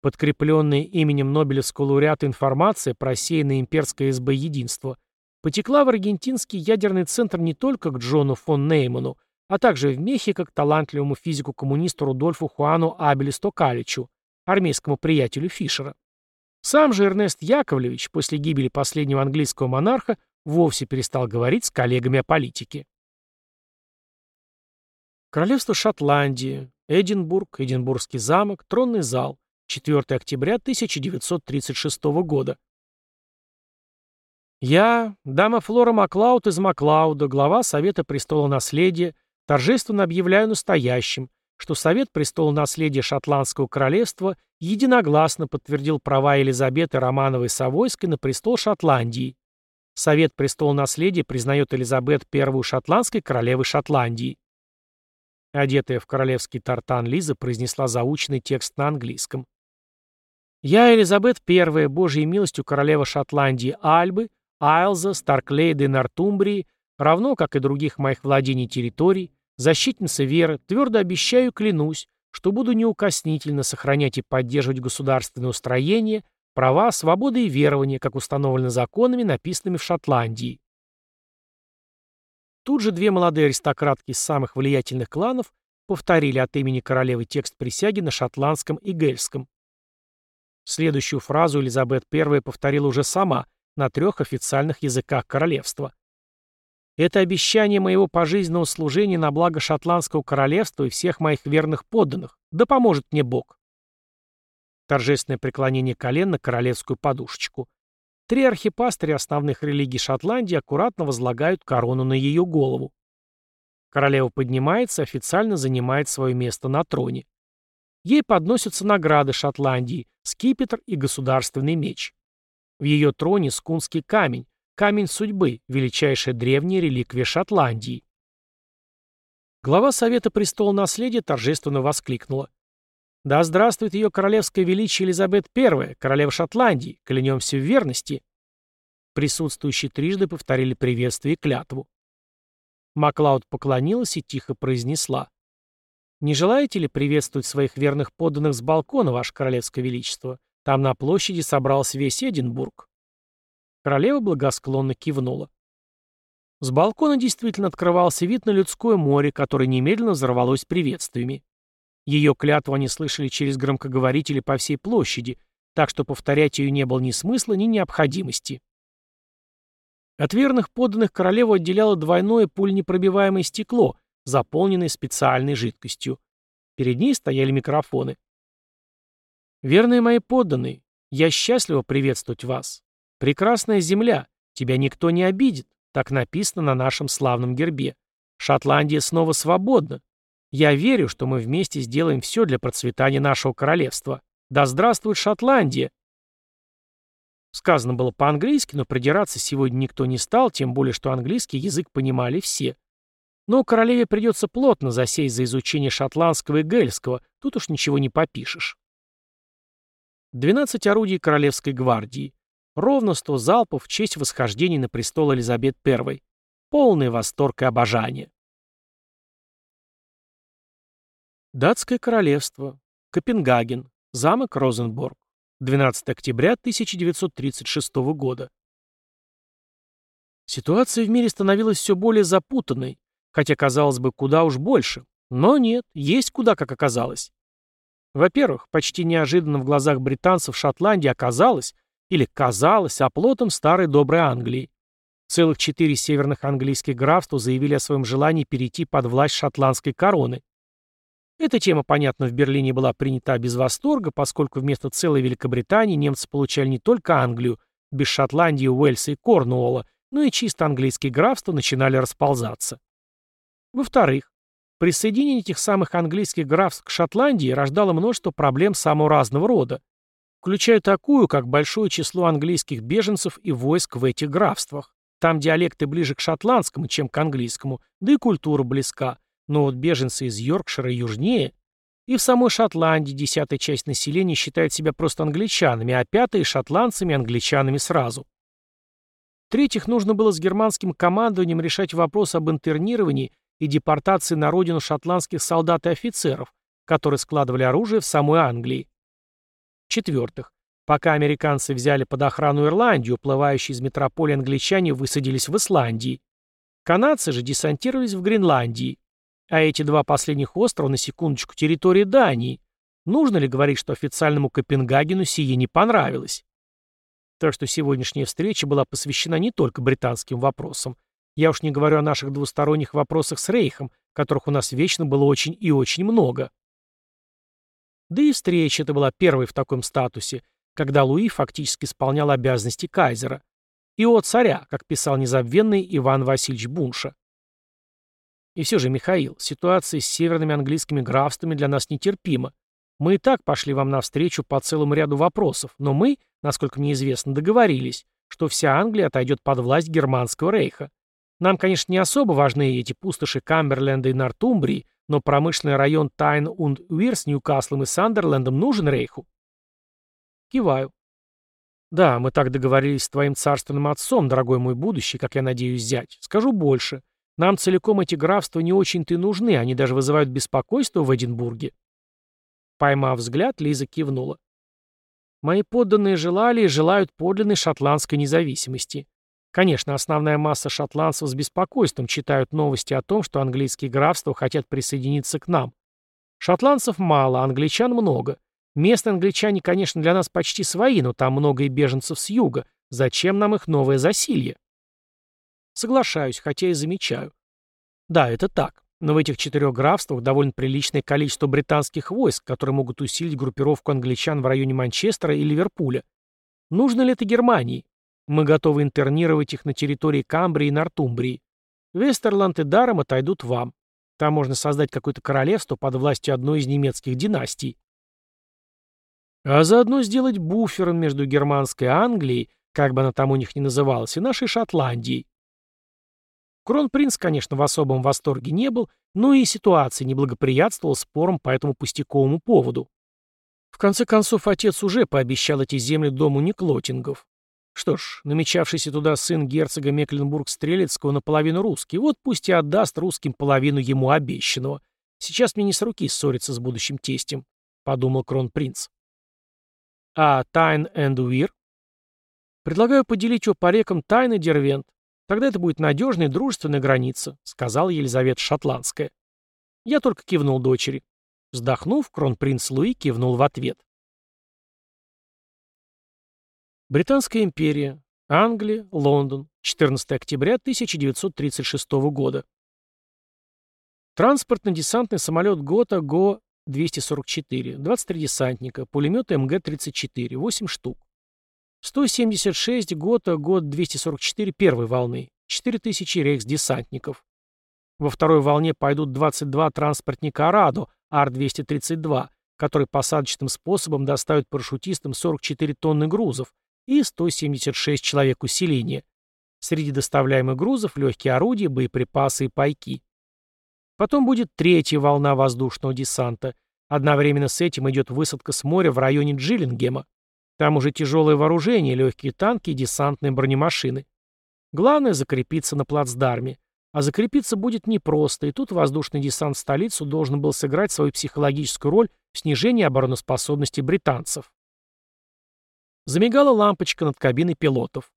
Подкрепленная именем Нобелевского лауреата информация, просеянная имперское СБ единство, потекла в аргентинский ядерный центр не только к Джону фон Нейману, а также в Мехико к талантливому физику-коммунисту Рудольфу Хуану Абелисту Каличу, армейскому приятелю Фишера. Сам же Эрнест Яковлевич после гибели последнего английского монарха вовсе перестал говорить с коллегами о политике. Королевство Шотландии, Эдинбург, Эдинбургский замок, тронный зал, 4 октября 1936 года. Я, дама Флора Маклауд из Маклауда, глава Совета престола наследия, торжественно объявляю настоящим, что Совет престола наследия Шотландского королевства единогласно подтвердил права Елизаветы Романовой Савойской на престол Шотландии. Совет престола наследия признает Елизабет I шотландской королевой Шотландии. Одетая в королевский тартан Лиза произнесла заученный текст на английском. «Я, Елизабет I, Божьей милостью королева Шотландии Альбы, Айлза, Старклейда и Нортумбрии, равно как и других моих владений территорий, Защитница веры, твердо обещаю и клянусь, что буду неукоснительно сохранять и поддерживать государственное устроение, права, свободы и верования, как установлено законами, написанными в Шотландии. Тут же две молодые аристократки из самых влиятельных кланов повторили от имени королевы текст присяги на шотландском и гельском. Следующую фразу Элизабет I повторила уже сама на трех официальных языках королевства. Это обещание моего пожизненного служения на благо шотландского королевства и всех моих верных подданных. Да поможет мне Бог. Торжественное преклонение колен на королевскую подушечку. Три архипастыря основных религий Шотландии аккуратно возлагают корону на ее голову. Королева поднимается, официально занимает свое место на троне. Ей подносятся награды Шотландии, скипетр и государственный меч. В ее троне скунский камень, Камень судьбы – величайшая древняя реликвия Шотландии. Глава Совета престола наследия торжественно воскликнула. «Да здравствует ее королевское величие Елизабет I, королева Шотландии, клянемся в верности!» Присутствующие трижды повторили приветствие и клятву. Маклауд поклонилась и тихо произнесла. «Не желаете ли приветствовать своих верных подданных с балкона, ваше королевское величество? Там на площади собрался весь Эдинбург». Королева благосклонно кивнула. С балкона действительно открывался вид на людское море, которое немедленно взорвалось приветствиями. Ее клятву они слышали через громкоговорители по всей площади, так что повторять ее не было ни смысла, ни необходимости. От верных подданных королеву отделяло двойное пульнепробиваемое стекло, заполненное специальной жидкостью. Перед ней стояли микрофоны. «Верные мои подданные, я счастлива приветствовать вас. Прекрасная земля, тебя никто не обидит, так написано на нашем славном гербе. Шотландия снова свободна. Я верю, что мы вместе сделаем все для процветания нашего королевства. Да здравствует Шотландия!» Сказано было по-английски, но придираться сегодня никто не стал, тем более, что английский язык понимали все. Но королеве придется плотно засесть за изучение шотландского и гельского, тут уж ничего не попишешь. 12 орудий Королевской гвардии. Ровно 100 залпов в честь восхождения на престол Элизабет I. Полный восторг и обожание. Датское королевство. Копенгаген. Замок Розенборг. 12 октября 1936 года. Ситуация в мире становилась все более запутанной, хотя, казалось бы, куда уж больше. Но нет, есть куда, как оказалось. Во-первых, почти неожиданно в глазах британцев Шотландия оказалась, или казалась, оплотом старой доброй Англии. Целых четыре северных английских графства заявили о своем желании перейти под власть шотландской короны. Эта тема, понятно, в Берлине была принята без восторга, поскольку вместо целой Великобритании немцы получали не только Англию, без Шотландии, Уэльса и Корнуолла, но и чисто английские графства начинали расползаться. Во-вторых, Присоединение этих самых английских графств к Шотландии рождало множество проблем самого разного рода, включая такую, как большое число английских беженцев и войск в этих графствах. Там диалекты ближе к шотландскому, чем к английскому, да и культура близка. Но вот беженцы из Йоркшира южнее. И в самой Шотландии десятая часть населения считает себя просто англичанами, а пятая – шотландцами и англичанами сразу. В-третьих, нужно было с германским командованием решать вопрос об интернировании и депортации на родину шотландских солдат и офицеров, которые складывали оружие в самой Англии. В-четвертых, пока американцы взяли под охрану Ирландию, уплывающие из метрополии англичане высадились в Исландии. Канадцы же десантировались в Гренландии. А эти два последних острова, на секундочку, территории Дании. Нужно ли говорить, что официальному Копенгагену сие не понравилось? Так что сегодняшняя встреча была посвящена не только британским вопросам, я уж не говорю о наших двусторонних вопросах с Рейхом, которых у нас вечно было очень и очень много. Да и встреча эта была первой в таком статусе, когда Луи фактически исполнял обязанности кайзера. И о царя, как писал незабвенный Иван Васильевич Бунша. И все же, Михаил, ситуация с северными английскими графствами для нас нетерпима. Мы и так пошли вам навстречу по целому ряду вопросов, но мы, насколько мне известно, договорились, что вся Англия отойдет под власть Германского рейха. Нам, конечно, не особо важны эти пустоши Камберленда и Нортумбрии, но промышленный район Тайн und Уир с Ньюкаслом и Сандерлендом нужен Рейху. Киваю. Да, мы так договорились с твоим царственным отцом, дорогой мой будущий, как я надеюсь, зять. Скажу больше. Нам целиком эти графства не очень-то и нужны, они даже вызывают беспокойство в Эдинбурге. Поймав взгляд, Лиза кивнула. Мои подданные желали и желают подлинной шотландской независимости. Конечно, основная масса шотландцев с беспокойством читают новости о том, что английские графства хотят присоединиться к нам. Шотландцев мало, англичан много. Местные англичане, конечно, для нас почти свои, но там много и беженцев с юга. Зачем нам их новое засилье? Соглашаюсь, хотя и замечаю. Да, это так. Но в этих четырех графствах довольно приличное количество британских войск, которые могут усилить группировку англичан в районе Манчестера и Ливерпуля. Нужно ли это Германии? Мы готовы интернировать их на территории Камбрии и Нортумбрии. Вестерланд и Даром отойдут вам. Там можно создать какое-то королевство под властью одной из немецких династий. А заодно сделать буфером между германской Англией, как бы она там у них ни называлась, и нашей Шотландией. Кронпринц, конечно, в особом восторге не был, но и ситуация не благоприятствовала спорам по этому пустяковому поводу. В конце концов, отец уже пообещал эти земли дому Неклотингов. Что ж, намечавшийся туда сын герцога Мекленбург-Стрелецкого наполовину русский, вот пусть и отдаст русским половину ему обещанного. Сейчас мне не с руки ссориться с будущим тестем, — подумал кронпринц. А Тайн энд Уир? Предлагаю поделить его по рекам Тайн и Дервент. Тогда это будет надежная и дружественная граница, — сказала Елизавета Шотландская. Я только кивнул дочери. Вздохнув, кронпринц Луи кивнул в ответ. Британская империя. Англия, Лондон. 14 октября 1936 года. Транспортно-десантный самолет ГОТА ГО-244, 23 десантника, пулеметы МГ-34, 8 штук. 176 ГОТА ГО-244 первой волны, 4000 рейхс-десантников. Во второй волне пойдут 22 транспортника «Арадо» Ар-232, которые посадочным способом доставят парашютистам 44 тонны грузов и 176 человек усиления. Среди доставляемых грузов легкие орудия, боеприпасы и пайки. Потом будет третья волна воздушного десанта. Одновременно с этим идет высадка с моря в районе Джиллингема. Там уже тяжелое вооружение, легкие танки и десантные бронемашины. Главное — закрепиться на плацдарме. А закрепиться будет непросто, и тут воздушный десант в столицу должен был сыграть свою психологическую роль в снижении обороноспособности британцев. Замигала лампочка над кабиной пилотов.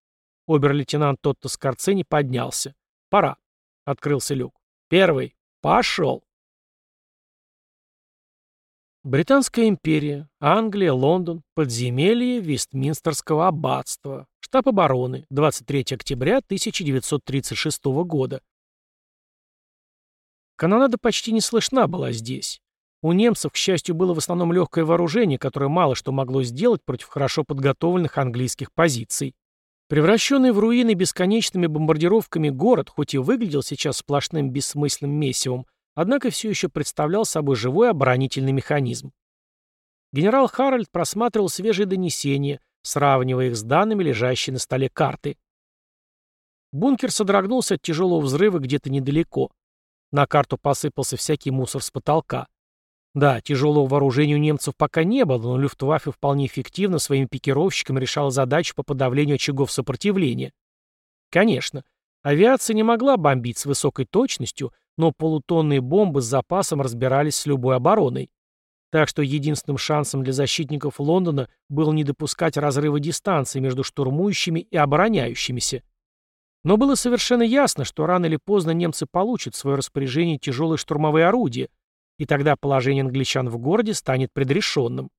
Обер-лейтенант Тотто Скорцени поднялся. «Пора», — открылся люк. «Первый. Пошел!» Британская империя, Англия, Лондон, подземелье Вестминстерского аббатства, штаб обороны, 23 октября 1936 года. Канонада почти не слышна была здесь. У немцев, к счастью, было в основном легкое вооружение, которое мало что могло сделать против хорошо подготовленных английских позиций. Превращенный в руины бесконечными бомбардировками город, хоть и выглядел сейчас сплошным бессмысленным месивом, однако все еще представлял собой живой оборонительный механизм. Генерал Харальд просматривал свежие донесения, сравнивая их с данными, лежащей на столе карты. Бункер содрогнулся от тяжелого взрыва где-то недалеко. На карту посыпался всякий мусор с потолка. Да, тяжелого вооружения у немцев пока не было, но Люфтваффе вполне эффективно своими пикировщиками решала задачу по подавлению очагов сопротивления. Конечно, авиация не могла бомбить с высокой точностью, но полутонные бомбы с запасом разбирались с любой обороной. Так что единственным шансом для защитников Лондона было не допускать разрыва дистанции между штурмующими и обороняющимися. Но было совершенно ясно, что рано или поздно немцы получат в свое распоряжение тяжелые штурмовые орудия – и тогда положение англичан в городе станет предрешенным.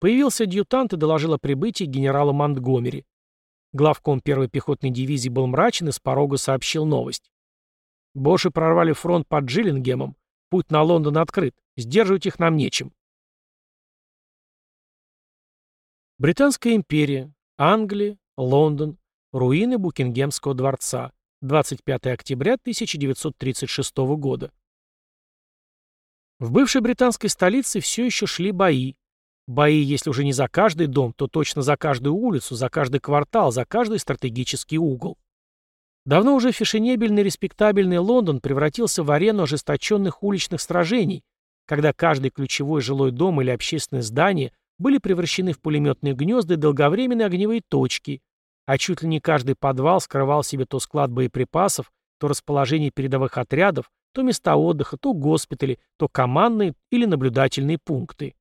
Появился адъютант и доложил о прибытии генерала Монтгомери. Главком первой пехотной дивизии был мрачен и с порога сообщил новость. Боши прорвали фронт под Джиллингемом. Путь на Лондон открыт. Сдерживать их нам нечем. Британская империя. Англия. Лондон. Руины Букингемского дворца. 25 октября 1936 года. В бывшей британской столице все еще шли бои. Бои, если уже не за каждый дом, то точно за каждую улицу, за каждый квартал, за каждый стратегический угол. Давно уже фешенебельный респектабельный Лондон превратился в арену ожесточенных уличных сражений, когда каждый ключевой жилой дом или общественное здание были превращены в пулеметные гнезда и долговременные огневые точки, а чуть ли не каждый подвал скрывал себе то склад боеприпасов, то расположение передовых отрядов, то места отдыха, то госпитали, то командные или наблюдательные пункты.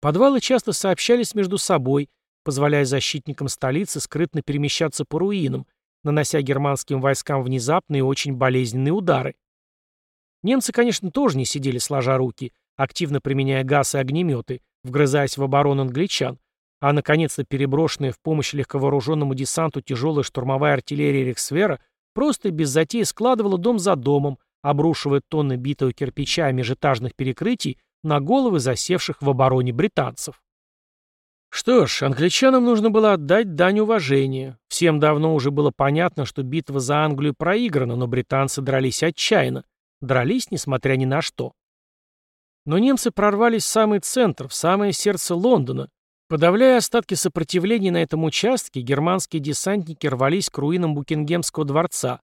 Подвалы часто сообщались между собой, позволяя защитникам столицы скрытно перемещаться по руинам, нанося германским войскам внезапные и очень болезненные удары. Немцы, конечно, тоже не сидели сложа руки, активно применяя газ и огнеметы, вгрызаясь в оборону англичан, а наконец-то переброшенная в помощь легковооруженному десанту тяжелая штурмовая артиллерия Рексвера Просто без затей складывала дом за домом, обрушивая тонны битого кирпича и межэтажных перекрытий на головы засевших в обороне британцев. Что ж, англичанам нужно было отдать дань уважения. Всем давно уже было понятно, что битва за Англию проиграна, но британцы дрались отчаянно. Дрались, несмотря ни на что. Но немцы прорвались в самый центр, в самое сердце Лондона, Подавляя остатки сопротивления на этом участке, германские десантники рвались к руинам Букингемского дворца.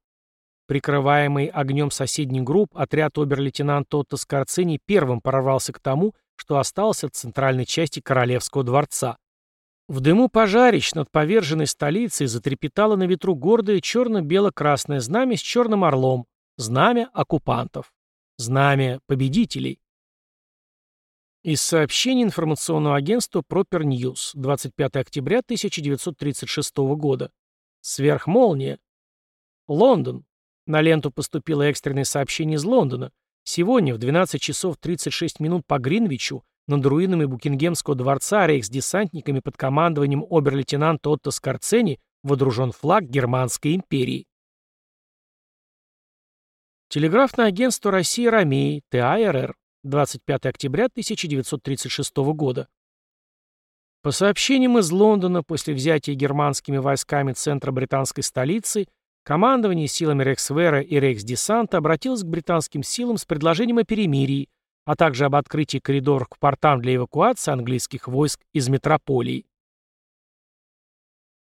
Прикрываемый огнем соседних групп, отряд обер-лейтенанта Отто Скорцини первым прорвался к тому, что осталось от центральной части Королевского дворца. В дыму пожарищ над поверженной столицей затрепетало на ветру гордое черно-бело-красное знамя с черным орлом, знамя оккупантов, знамя победителей. Из сообщений информационного агентства Proper News, 25 октября 1936 года. Сверхмолния. Лондон. На ленту поступило экстренное сообщение из Лондона. Сегодня в 12 часов 36 минут по Гринвичу над руинами Букингемского дворца рейхсдесантниками под командованием обер-лейтенанта Отто Скорцени водружен флаг Германской империи. Телеграфное агентство России «Ромеи», ТАРР, 25 октября 1936 года. По сообщениям из Лондона, после взятия германскими войсками центра британской столицы, командование силами Рейхсвера и Рейхсдесанта обратилось к британским силам с предложением о перемирии, а также об открытии коридоров к портам для эвакуации английских войск из метрополии.